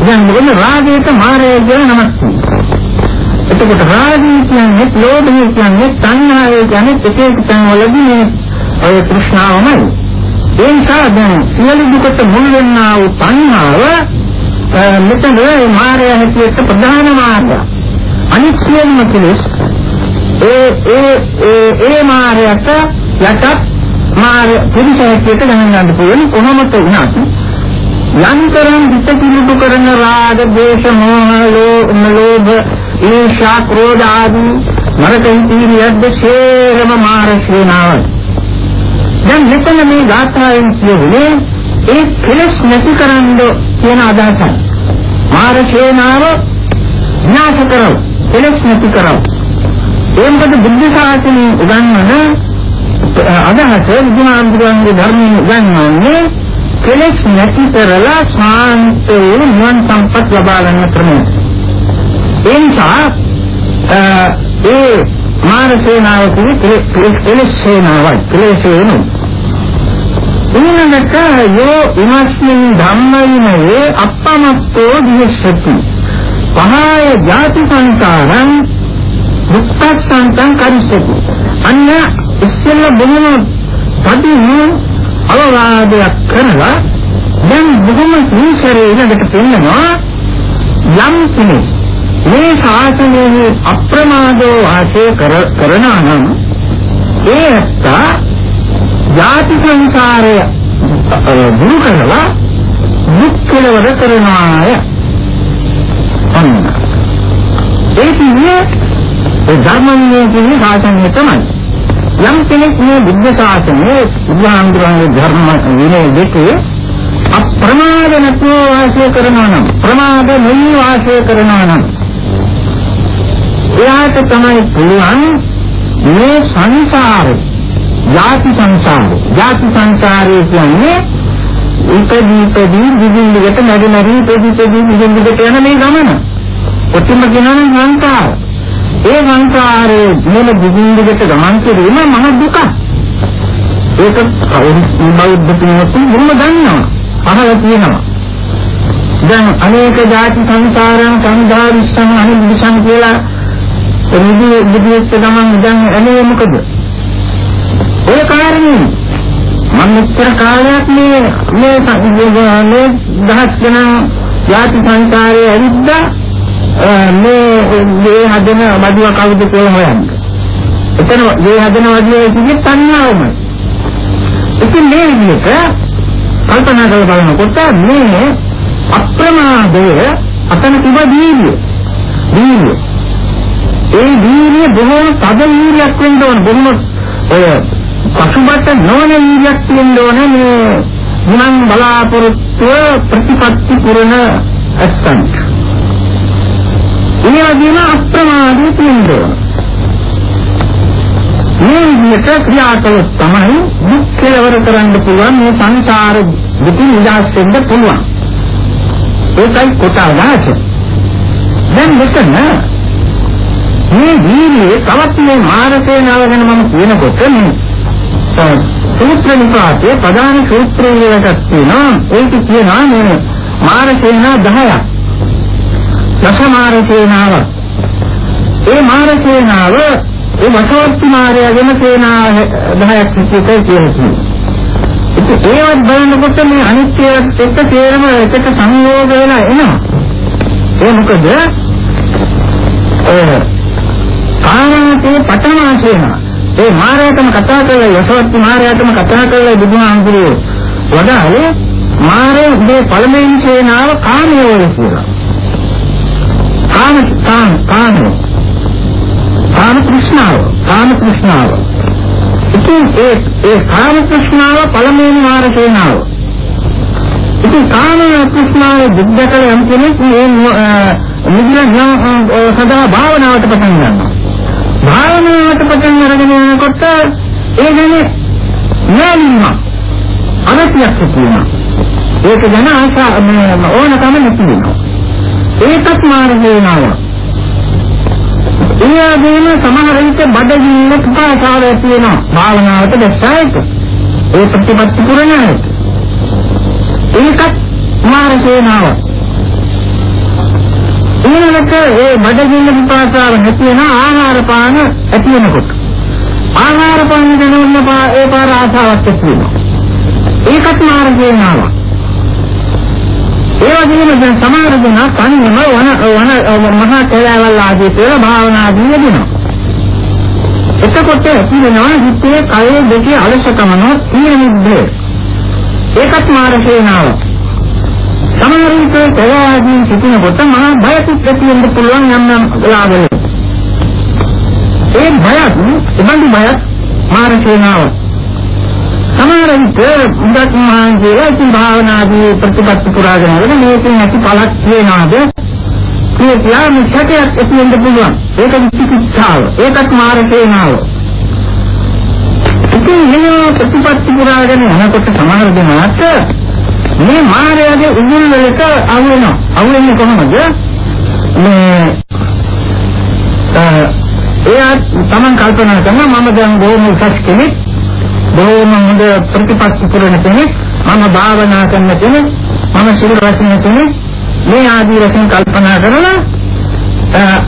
S2: දැන් මොකද රාගයට මාරය කියන නමක් තියෙනවා. එතකොට රාගී කියන්නේ ලෝභය කියන්නේ තණ්හාව කියන්නේ එක එක තැන්වලදී මේ ඔය තෘෂ්ණාවමයි. ඒ නිසා දැන් සියලු දුකට මුල් වෙන්නා වූ තණ්හාව මෙතන මාරය හැටියට ප්‍රධාන මාර්ගය. අනිත් සියලුම කෙලෙස් ඒ ඒ ඒ ඒ මාරයට යටත් මාර්ය පුරුෂ හැටියට ගණන් ගන්න පුළුවන් කොහොමද වුණත් යන්තරම් විචිකිලුතු කරන රාග, දේශ, මෝහ, ලෝභ, ඊර්ෂ්‍යා, ක්‍රෝධ ආදී නරක ඉන්ද්‍රියද්ද ශේරම මාර ශ්‍රේණාව. දැන් මෙතන මේ ගාථාවෙන් කියන්නේ ඒ කෙලස් නැති කරන්න කියන අදහසයි. මාර ශ්‍රේණාව විනාශ කරව, කෙලස් නැති කරව. ඒ මොකද බුද්ධ ශාසනය උගන්වන අදහස විද්‍යාන්තරංගේ ධර්මයේ උගන්වන්නේ කෙලෙස් නැති කරලා ශාන්ත වූ නිවන් සම්පත් ලබා ගන්න ක්‍රමය. ඒ නිසා ඒ මාන සේනාව කියන්නේ කෙලෙස් සේනාවයි කෙලෙස් වෙනු. ඊළඟට යෝ ඉමස්මින් ධම්මයිනේ අප්පමත්තෝ දියසති. පහය ජාති සංකාරං දුක්ඛසන්තං කරිස්සති. අන්න ඉස්සෙල්ල බොහොම පදිනු අවවාදයක් කරලා දැන් බොහොම සීසරේ ළඟට පෙන්නනවා යම් කෙනෙක් මේ ශාසනයේ අප්‍රමාදෝ වාසය කරනා නම් ඒ ඇත්තා ජාති සංසාරය දුරු කරලා දුක් කෙලවර කරනාය අන්න ඒ කියන්නේ ධර්මයේ කියන ශාසනය තමයි යම් කෙනෙක් මේ බුද්ධ ශාසනයේ බුදුහාමුදුරන්ගේ ධර්ම විනය දෙකේ අප්‍රමාද නැතුව වාසය කරනවා නම් ප්‍රමාද නොවි වාසය කරනවා නම් එයාට තමයි පුළුවන් මේ සංසාරේ යාති සංසාරේ යාති සංසාරේ කියන්නේ ඉපදී ඉපදී දිවිලියට නැරි නැරි ඉපදී ඉපදී දිවිලියට යන මේ ගමන. ඔතිම කියනනම් සංසාරේ ඒ සංසාරයේ මෙල දිගින්දිගට ගමන් කිරීම මහ දුකක්. ඒක බෞද්ධ පින්වත්නි මුලින්ම දන්නවා. අහලා තියෙනවා. දැන් අනේක ಜಾති සංසාරයන් සංධාරිස්සන් අනිවිසන් කියලා එනිදි බුදුච්ච ගමන් දැන් එනේ මොකද? ඒ කාරණේ මම මෙච්චර කාලයක් මේ මේ මේ දහස් ගණන් ಜಾති සංසාරයේ ඇවිද්දා මේ මේ හදන වඩුව කවුද කියලා හොයන්න. එතන මේ හදන වඩුවේ කියන්නේ තණ්හාවමයි. ඉතින් මේ විදිහට කල්පනා කරලා බලනකොට මේ අප්‍රමාදය අතන තිබ දීර්ය. දීර්ය. ඒ දීර්ය බොහෝ තද දීර්යයක් වෙන්න ඕන. බොහොම ඔය පසුබට නොවන දීර්යයක් වෙන්න ඕන මේ මුනන් බලාපොරොත්තු ප්‍රතිපත්ති පුරන අස්තන්ට. ඒ වගේම අප්‍රමාදී තියෙනවා. මේ විදිහට ක්‍රියා කළොත් තමයි දුක් කෙලවර කරන්න පුළුවන් මේ සංසාර දුක නිදහස් වෙන්න පුළුවන්. ඒකයි කොටාදාස. දැන් මෙතන මේ වීර්යයේ තවත් මේ මානසේනාව ගැන මම කියනකොට මේ සූත්‍ර නිපාතේ ප්‍රධාන සූත්‍රයකට තියෙනවා ඒක කියනවා මේ මානසේනා 10ක්. දසමාර සේනාව. ඒ මාර සේනාව ඒ වසවත්ති මාරයාගෙන සේනා 10ක් සිටිතේ කියනවා. ඉතින් ඒවත් බලනකොට මේ අනිත්‍යයත් එක්ක තේරම එකට සංයෝග වෙලා එනවා. ඒ මොකද? ඒ කාමයේ පතනා සේනාව. ඒ මාරයාටම කතා කරලා යසවත්ති මාරයාටම කතා කරලා බුදුහාමුදුරුවෝ වදාළේ මාරේ මේ පළමුවෙනි සේනාව කාමයේ කියලා. කාම කාම කාම කාම කෘෂ්ණාව කාම කෘෂ්ණාව ඉතින් ඒ ඒ කාම කෘෂ්ණාව පළමුවෙනි මාර සේනාව. ඉතින් කාම කෘෂ්ණාව දුක්දකල යම් කෙනෙක් මේ නිදිලා සදා භාවනාවට පටන් ගන්නවා. භාවනාවට පටන් අරගෙන යනකොට ඒ කියන්නේ නෑනින්ම අනතියක් තියෙනවා. ඒක ගැන ආශා ඕනකම නැති වෙනවා. ඒකත් මාර්ග වෙනවා. ඒ වගේම සමහර විට බඩගින්න පුපාසාවය තියෙනවා. භාවනාවට දැස්සයික. ඒ ප්‍රතිපත්ති පුරණයයි. ඒකත් මාර්ග වෙනවා. ඊළඟට ඒ බඩගින්න පිපාසාව නැති වෙන ආහාර පාන ඇති වෙනකොට ආහාර පාන දෙනුන්න ඒ පාර ආසාවක් ඇති වෙනවා. ඒකත් මාර්ගයෙන් ආවා. ඒ වගේම දැන් සමහර දෙනා කන්නම වන වන මහා කේලාවල් ආදී කියලා භාවනාදී යෙදෙනවා. එතකොට ඇති වෙනවා හිතේ කය දෙකේ අලසකම නෝ තීරණිද්දේ. ඒකත් මාර්ගයෙන් ආවා. සමහර විට ප්‍රවාහයෙන් සිටිනකොට මහා බයකුත් ඇති වෙන්න පුළුවන් යම් යම් වෙලාවල. ඒ බයත් එබඳු බයත් මාර සේනාව. සමහර විට උදත් මහන්සියලා ඉතින් භාවනාදී ප්‍රතිපත්ති පුරාගෙන යන මේකෙන් ඇති පළක් වෙනාද කියලා මිසකයක් ඇති වෙන්න පුළුවන්. ඒක විචිකිච්ඡාව. ඒකත් මාර සේනාව. ඉතින් මේ ප්‍රතිපත්ති පුරාගෙන යනකොට සමහර දෙනාට මේ මායාවේ උගුල් වලට අහු වෙනවා. අහු වෙන්නේ කොහොමද? මේ එයා තමන් කල්පනා කරනවා මම දැන් බොහොම උසස් කෙනෙක්. බොහොම හොඳ ප්‍රතිපත්ති පුරන කෙනෙක්. මම භාවනා කරන කෙනෙක්. මම සිල් රැකෙන කෙනෙක්. මේ ආදී වශයෙන් කල්පනා කරලා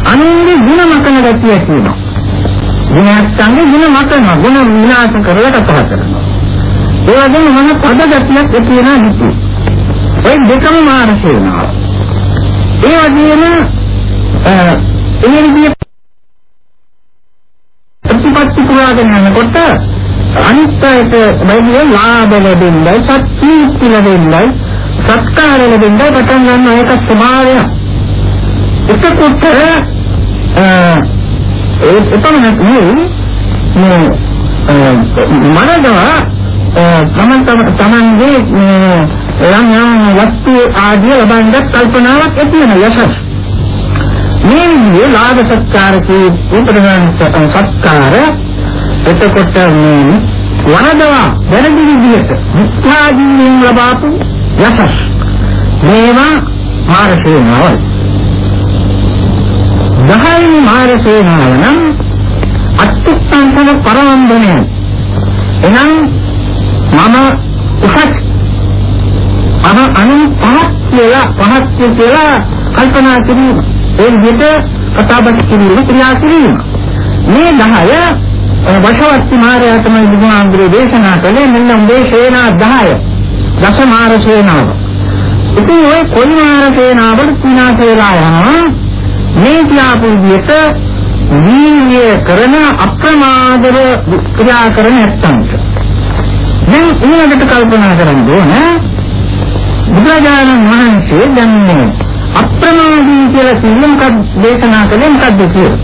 S2: අනුන්ගේ ಗುಣ මකන ගැතිය තියෙනවා. ගුණයක් සංගේ ಗುಣ මකනවා. ಗುಣ විනාශ කරලා කතා කරනවා. ඒ වගේම මම පද ගැතියක් ඇති වෙනා හිතේ. ඒ දෙකම මානසික වෙනවා. ඒ වගේම ඒ විදිහේ ප්‍රතිපත්ති පුරාගෙන යනකොට අනිත්‍යයට බයිනේ ලාභ ලැබෙන්නයි සත්‍යීති ලැබෙන්නයි සත්කාර ලැබෙන්නයි පටන් ගන්න එක ස්වභාවය. එතකොට ඒ එතනක් නෙවෙයි මේ මනදවා තමන් තමන්ගේ යම් යම් වස්තු ආදී ලබන්න කල්පනාවක් ඇති වෙන යසස් මේ විදිහේ ලාභ සත්කාර කී උපදවන සත්කාර. එතකොට මේ වනදවා වැරදි විදිහට මුක්ඛාදීන් ලබාපු යසස් මේවා මාර්ශේනාවයි දහයින් මාර්ශේනාව නම් අත්ත්‍යන්තන පරමම්බනේ එනම් මම උසස්. අන අනුන් පහත් කියලා පහත් කියලා කල්පනා කිරීම. ඒ විදිහට කතාබස් කිරීම ක්‍රියා කිරීම. මේ 10 වශවස්ති මාරය තමයි බුදුහාමුදුරේ දේශනා කළේ. මෙන්න උඹේ සේනා 10 දසමාර සේනාව. ඉතින් ඔය කොයි මාර සේනාවල විනාශ වෙලා යනවා. මේ කියපු විදිහට වීර්ය කරන අප්‍රමාදව ක්‍රියා කරන නැත්තම් දැන් ඊළඟට කල්පනා කරන්න ඕන බුදුරජාණන් වහන්සේ දැන් අප්‍රමාදී කියලා සිල්ලම් කත් දේශනා කළේ මොකද්ද කියලා?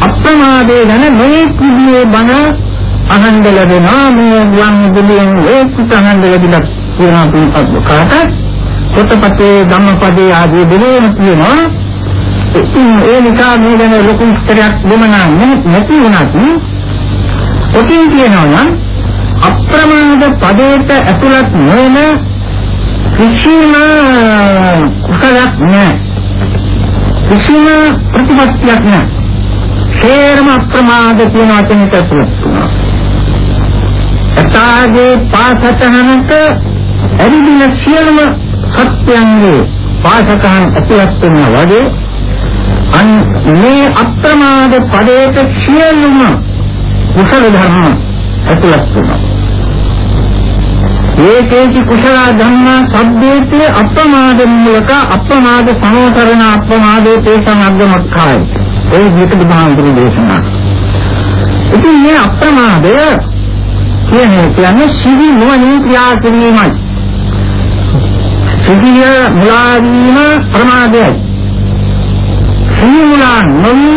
S2: අප්‍රමාදේ ගැන මේ කුඩියේ බණ අහන්න ලැබෙනවා. මේ වන් බුලියෙන් ඒක අහන්න ලැබිලා කියනවා පින්පත් කාටත් පොතපතේ ධම්මපදේ ආදී දෙලේම තියෙනවා. ඉතින් ඒ නිසා මේ ගැන ලොකු විස්තරයක් දෙමනා නැති වුණත් ඔතින් කියනවා නම් අප්‍රමාද පදයට ඇතුළත් නොවන කිසිම කුසලයක් නැහැ. කිසිම ප්‍රතිපත්තියක් නැහැ. හේරම අප්‍රමාද කියන වචනයට ඇතුළත් වෙනවා. අතාගේ පාසතහනක ඇරිදින සියලුම සත්‍යංගේ පාසකහන් ඇතුළත් වෙනවා වගේ අන් මේ අප්‍රමාද පදයට සියලුම කුසල ධර්ම ඇතුළත් වෙනවා. ඒකේති කුසල ධම්ම සබ්බේතේ අප්‍රමාද මූලක අප්‍රමාද සමෝතරණ අප්‍රමාදේ තේසං අග්ගමක්ඛාය. ඒ විදිහට බුදුහාමුදුරු දේශනා. ඉතින් මේ අප්‍රමාදය කියන්නේ කියන්නේ සිවි නොවනින් ක්‍රියා කිරීමයි. සිවිය මුලා වීම ප්‍රමාදයයි. සිවිය මුලා නොවි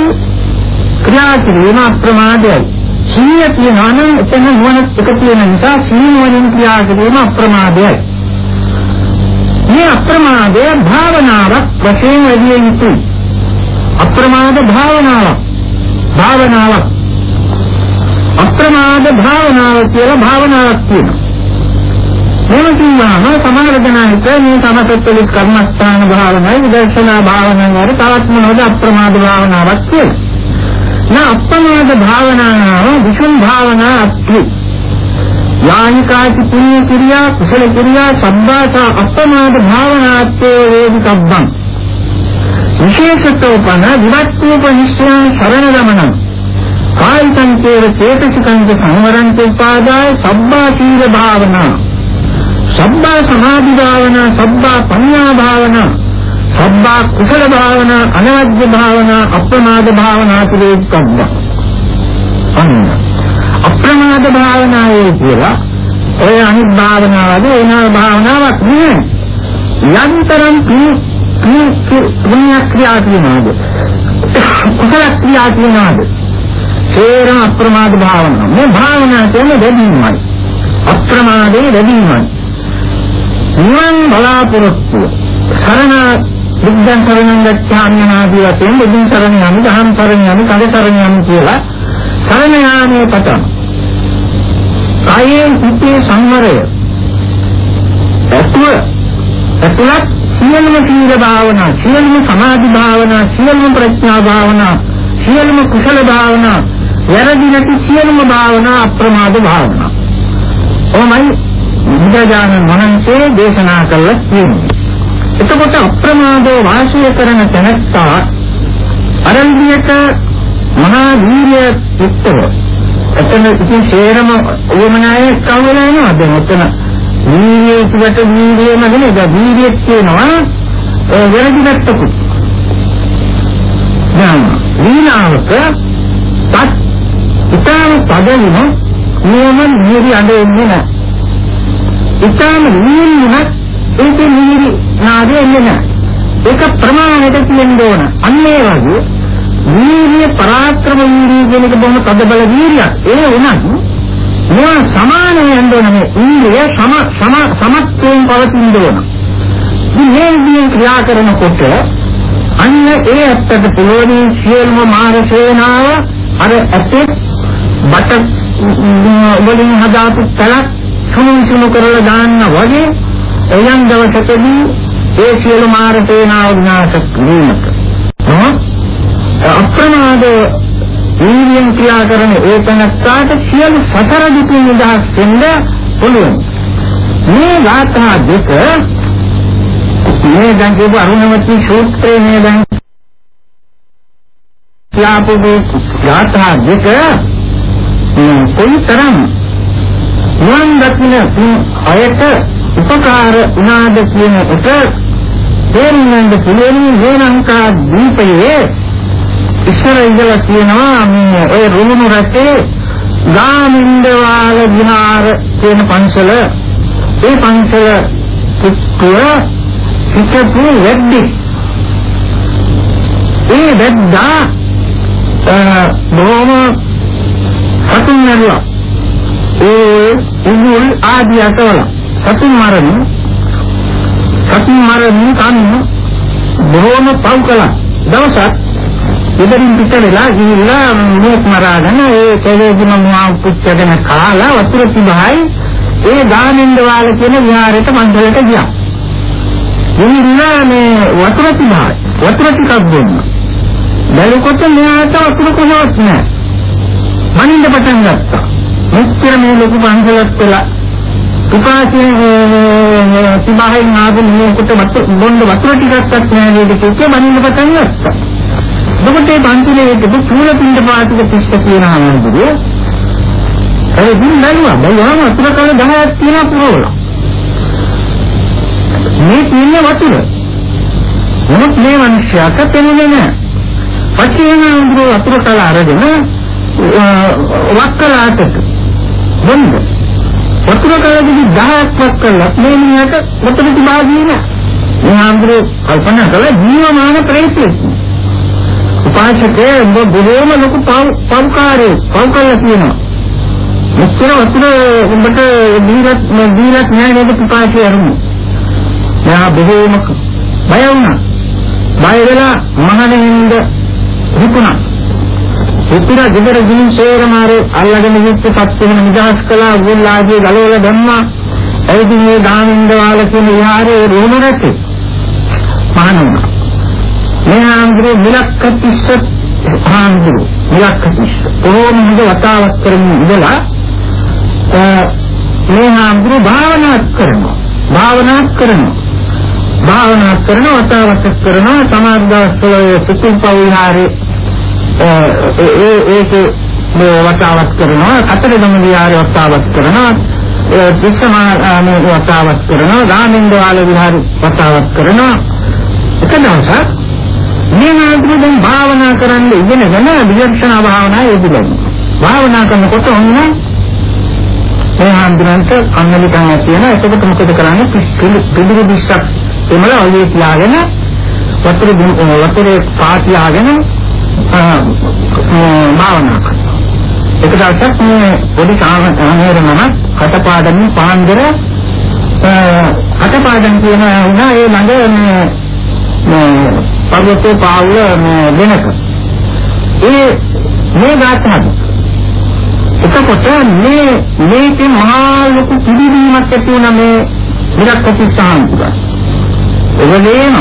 S2: ක්‍රියා කිරීම අප්‍රමාදයයි. සිහිය තියනවා නම් එතන නුවණ එකතු වෙන නිසා සිහිනුවණින් ක්‍රියා කිරීම අප්‍රමාදයයි. මේ අප්‍රමාදය භාවනාවක් වශයෙන් වැඩි යුතුයි. අප්‍රමාද භාවනාවක්. භාවනාවක්. අප්‍රමාද භාවනාව කියලා භාවනාවක් තියෙනවා. මොන කියනවා සමහර දෙනා හිතේ මේ සමතත්වලික කර්මස්ථාන භාවනාවයි විදර්ශනා භාවනාවයි තවත් මොනවද අප්‍රමාද භාවනාවක් කියලා. නා අප්‍රමාද භාවනාව විසුන් භාවනා අත්ති. යානිකාති පුණ්‍ය ක්‍රියා කුසල ක්‍රියා සම්බාසා අප්‍රමාද භාවනාත්තේ වේදිකබ්බං. විශේෂතෝපන විවත්තෝපනිස්සං සරණ ගමනං කායිකං චේව චේතසිකං සංවරං උපාදාය සබ්බා සීල භාවනා සබ්බා සමාධි භාවනා සබ්බා පඤ්ඤා භාවනා සබ්බා කුසල භාවනා අනවද්‍ය භාවනා අප්‍රමාද භාවනා පිළිකම්බ අන්න. අප්‍රමාද භාවනාවේ කියලා ඔය අනිත් භාවනාවද එනවා භාවනාවක් නෙවෙයි යන්තරම් පුණ්‍ය ක්‍රියා කියනවාද? කුසල ක්‍රියා කියනවාද? සේරම අප්‍රමාද භාවනාව මේ භාවනා කියන්නේ දෙදීමයි අප්‍රමාදේ දෙදීමයි නිවන් බලාපොරොත්තු. සරණ බුද්ධං සරණං ගච්ඡාමි ආදී වශයෙන් බුදුන් සරණ යමි දහම් සරණ යමි කඩ සරණ යමි කියලා සරණ යාමේ පටන් කායේ සිටේ සංවරය ඇතුව ඇතුළත් සියලුම සීල භාවනා සියලුම සමාධි භාවනා සියලුම ප්‍රඥා භාවනා සියලුම කුසල භාවනා වැරදි නැති සියලුම භාවනා අප්‍රමාද භාවනා. ඔමයි බුදුජානක වහන්සේ දේශනා කළ තියෙනවා. එතකොට අප්‍රමාදෝ වාසය කරන තැනත්තා අරන්දියට මහා වීර්ය යුක්තව එතන ඉතින් ශේරම උවමනායේ කවුල යනවා දැන් එතන වීර්යය ඉතිවට වීර්යම නෙමෙයි දැන් වීර්යයක් කියනවා ඒ වැරදි පැත්තකුත් දැන් වීණාවක තත් ඉතාම පදවිම නියම නිරි අඬෙන්නේ නැහැ. ඉතාම නියමුණත් ඒක නිරි නාදෙ එන්නේ නැහැ. ඒක ප්‍රමාණයට තියෙන්න ඕන. අන්න ඒ වගේ වීර්ය පරාක්‍රම වීර්ය කියන එක බොහොම තදබල වීර්යයක්. ඒ වුණත් මොන සමානව යන්න ඕන මේ ඉන්ද්‍රිය සම සම සමත්වයෙන් පවතින්න ඕන. මේ විදිහෙන් ක්‍රියා කරනකොට අන්න ඒ ඇත්තට පුළුවන් සියලුම මාන සේනාව අර ඇත්තේ බට වලින් හදාපු තලක් සුණු සුණු කරලා දාන්න වගේ එයන් දවසකදී ඒ සියලු මාර සේනාව විනාශ වීමක අප්‍රමාද වීර්යයෙන් ක්‍රියා කරන ඒ තනස්සාට සියලු සතර දුකින් නිදහස් වෙන්න පුළුවන්. මේ ගාථා දෙක මේ දැන් කියපු අරුණවති සූත්‍රයේ මේ දැන් යාපුදී ගාථා දෙක කොයිතරම් නිවන් දකින්න අයට උපකාර උනාද කියන එක තේරුම් ගන්න පුළුවන් මේ ලංකා දීපයේ ඉස්සර ඉඳලා තියෙනවා මේ ඔය රුණු රටේ ගාමින්දවාල විහාර කියන පන්සල. ඒ පන්සල කිට්ටුව හිතපු වැඩි. ඒ වැද්දා බොහොම සතුන් මරුවා ඒ උගුල් ආදී අතවල. සතුන් මරන සතුන් මරන කන්න බොහොම පව් කළා දවසක් ඉදිරින් පිටරලා ගිහිල්ලා මුක් මරාගෙන ඒ කෙලෙදිම මුවා පුච්චගෙන කාලා වතුර තිබහයි ඒ ගාමින්ද වාල කියන විහාරයට මන්දලට ගියා. ගිහිල්ලා මේ වතුර තිබහයි වතුර ටිකක් දුන්නා. බැලුකොට මෙයාට වතුර කොහොමවත් නැහැ. මනින්ද පටන් ගත්තා. මෙච්චර මේ ලොකු පන්සලක් වෙලා උපාසී තිබහෙන් ආපු මොකට වතුර බොන්න වතුර ටිකක්වත් නැහැ නේද කියලා මනින්ද පටන් ගත්තා. එතකොට මේ පන්සලේ හිටපු සූල පින්ඩ පාටික පිස්ස කියන ආනන්දගේ ඒ දින් නැලුවා බයවම වතුර කල 10ක් තියෙනවා පුරවලා. මේ තියෙන වතුර මොකද මේ මිනිස්සයාට පෙනෙන්නේ නැහැ. පස්සේ නඳුර වතුර කල අරගෙන වක්කලාට බොන්න. වතුර කලදී 10ක් වක්කලා මේ මිනිහට වතුර තිබාගියේ නැහැ. මේ නඳුර කල්පනා කළා ජීවමාන ප්‍රේතෙක්. උපාසකේ ඔබ බොහෝම ලොකු පව්කාරේ පව් කළා කියනවා. මෙච්චර වතුර උඹට දීලත් දීලත් නෑ නේද උපාසකේ අරුමු. මෙයා බොහෝම බය වුණා. බය වෙලා මහණෙන්ද හිතුණා. හිතුණ ගෙදර ගිහින් සේරමාරේ අල්ලගෙන ඉච්චපත් වෙන නිදහස් කළා උගුල්ලාගේ ගලවලා දැම්මා. එයිදී මේ දානින්දවාල කියන විහාරයේ රුණ රැකේ මහණුනා මේ ආන්දරේ මිලක්කතිස්ස ආන්දරු මිලක්කතිස්ස කොහොමද වතාවක් කරමින් ඉඳලා මේ ආන්දරු භාවනා කරනවා. භාවනා කරනවා. භාවනා කරනවා වතාවක් කරනවා. සමාධි දවස්වල සුකුම්ප විහාරේ ඒ ඒකේ මේ වතාවක් කරනවා. අතරදම විහාරේ වතාවක් කරනවා. දිස්සමානේ වතාවක් කරනවා. ගාමින්දවාල විහාරේ වතාවක් කරනවා. එක දවසක් මේ නාමයෙන් භාවනා කරන්න ඉගෙනගෙන විදර්ශනා භාවනා යෙදුණා. භාවනා කරනකොට ඔන්න මේ හඳුනන්ට අන්නලි කන්න තියෙන එතකොට මොකද කරන්නේ? පිළිපිළි දිස්සක් එමල ඔය තියාගෙන වතුර වතුරේ පාටියාගෙන භාවනා කරනවා. එක දවසක් මේ පොඩි සාමරණම කටපාඩමින් පාන්දර කටපාඩම් කියන උනා ඒ ළඟ මේ පර්වතේ පාවුල මේ වෙනක. ඒ මේ ගාතහද. එතකොට මේ මේකේ මහා ලොකු පිළිවීමක් ඇති වුණා මේ විරක්කති සාන්තුගා. එවලේම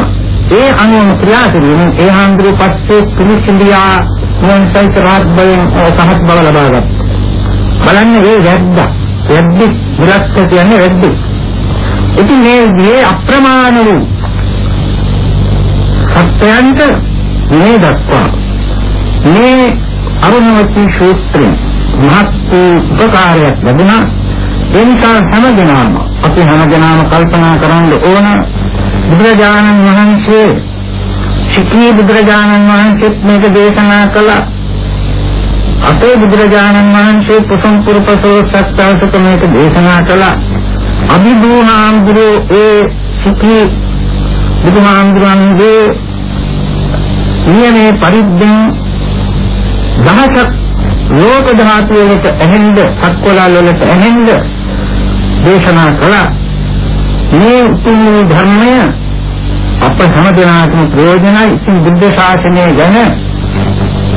S2: ඒ අනුව ක්‍රියා කිරීමෙන් ඒ හාන්දරු පස්සේ පිළිසිඳියා මොන්සයිත් රාජ්‍යයෙන් සහත් බව ලබා ගත්තා. බලන්න ඒ වැද්ද. වැද්දි විරක්ක කියන්නේ වැද්දි. ඉතින් මේ මේ අප්‍රමාණ වූ සත්‍යයන්ට මේ දක්වා මේ අරුණවති ශෝත්‍රය මහත් උපකාරයක් ලැබුණා ඒ නිසා හැමදෙනාම අපි හැමදෙනාම කල්පනා කරන්න ඕන බුදුරජාණන් වහන්සේ ශික්ෂී බුදුරජාණන් වහන්සේත් මේක දේශනා කළා. අපේ බුදුරජාණන් වහන්සේ පුසම් පුරපසෝ සත්‍යවසක මේක දේශනා කළා. අභිභූහාම්බුරෝ ඒ ශික්ෂී බුදුහාමුදුරන්ගේ නියමේ පරිද්දෙන් දහසක් ලෝක ධාතු වලට ඇහෙන්ද සක්වලල් වලට ඇහෙන්ද දේශනා කළා. මේ උතුම් ධර්මය අප හැම දෙනාටම ප්‍රයෝජනයි. ඉතින් බුද්ධ ශාසනය ගැන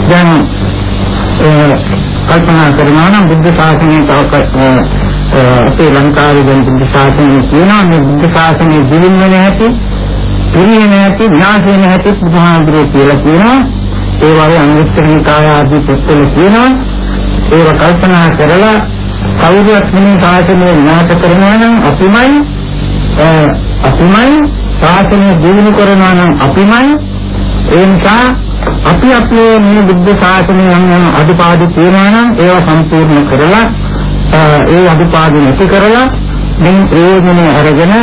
S2: දැන් කල්පනා කරනවා නම් බුද්ධ ශාසනය තව අපේ ලංකාවේ දැන් බුද්ධ ශාසනය කියනවා. මේ බුද්ධ ශාසනය දිවින්නේ නැති පිරිය නැති විනාශය නැති බුදුහාමුදුරුවෝ කියලා කියනවා. ඒ වගේ අංගුත්තර නිකාය ආදී පොත්වල කියනවා. ඒව කල්පනා කරලා කවුරුත් මේ ශාසනය විනාශ කරනවා නම් අපිමයි අපිමයි ශාසනය දිනු කරනවා නම් අපිමයි ඒ නිසා අපි අපේ මේ බුද්ධ ශාසනය යම් අඩපාඩු තියනවා නම් ඒවා සම්පූර්ණ කරලා ඒ අඩපාඩු නැති කරලා මේ ප්‍රයෝජන අරගෙන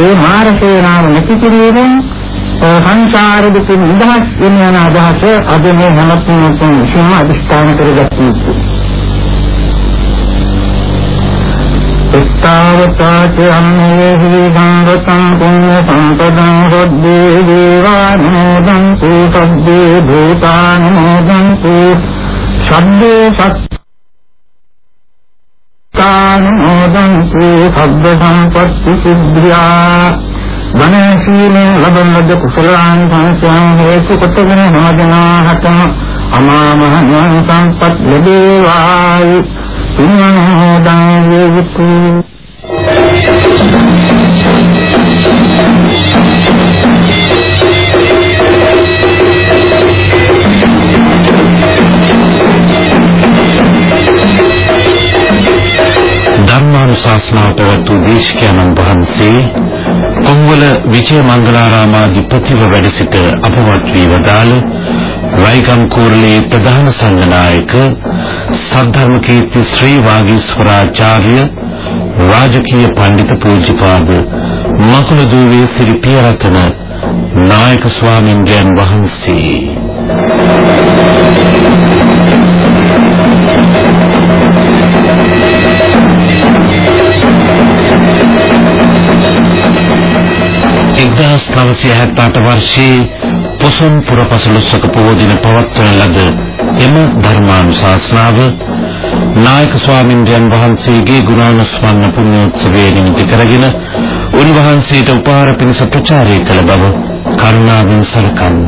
S2: ඒ මාර සේනාව නැති කිරීමෙන් සංසාර දුකින් නිදහස් වෙන යන අදහස අද මේ හැමතුන් විසින්ම අදිස්ථාන කරගත්තී. එත්තාවතාච අම්මේහි භංගතං පුඤ්ඤ සම්පදං සද්දේ දේවානෝදං සුසද්දේ භූතානෝදං සු සද්දේ සත් කානෝදන්තු සබ්බ සම්පත්ති සිද්ධා වනසීලේ ලබන ලද කුසලාන් සංසයන් හේතු කොටගෙන නෝදනාහත අමාමහ ඥාන සම්පත් ලැබේවායි පුඤ්ඤං හෝදං වේවිතු
S1: ධර්මානුශාසනාව පැවැත්වූ දේශකයන්න් වහන්සේ කොංගල විජය මංගලාරාමාධිපතිව වැඩ සිට අපවත් වී වදාළ වයිගම් කෝරළේ ප්‍රධාන සංඝනායක සද්ධර්ම කීර්ති ශ්‍රී වාගීස්වරාචාර්ය රාජකීය පඬිත පූජ්‍යපාද මකුලදුවේ සිරි පියරතන නායක ස්වාමින්වයන් වහන්සේ. එක්දහස් නවසිය හැත්තාට වර්ෂයේ පොසොන් පුරපසළොස්වක පොහෝ දින පවත්වන ලද එම ධර්මානුශාසනාව නායක ස්වාමින්වයන් වහන්සේගේ ගුණානුස්මරණ පුණ්‍යෝත්සවයේ නිමිති කරගෙන උන්වහන්සේට උපහාර පිණිස ප්‍රචාරය කළ බව කරුණාවෙන් සලකන්න.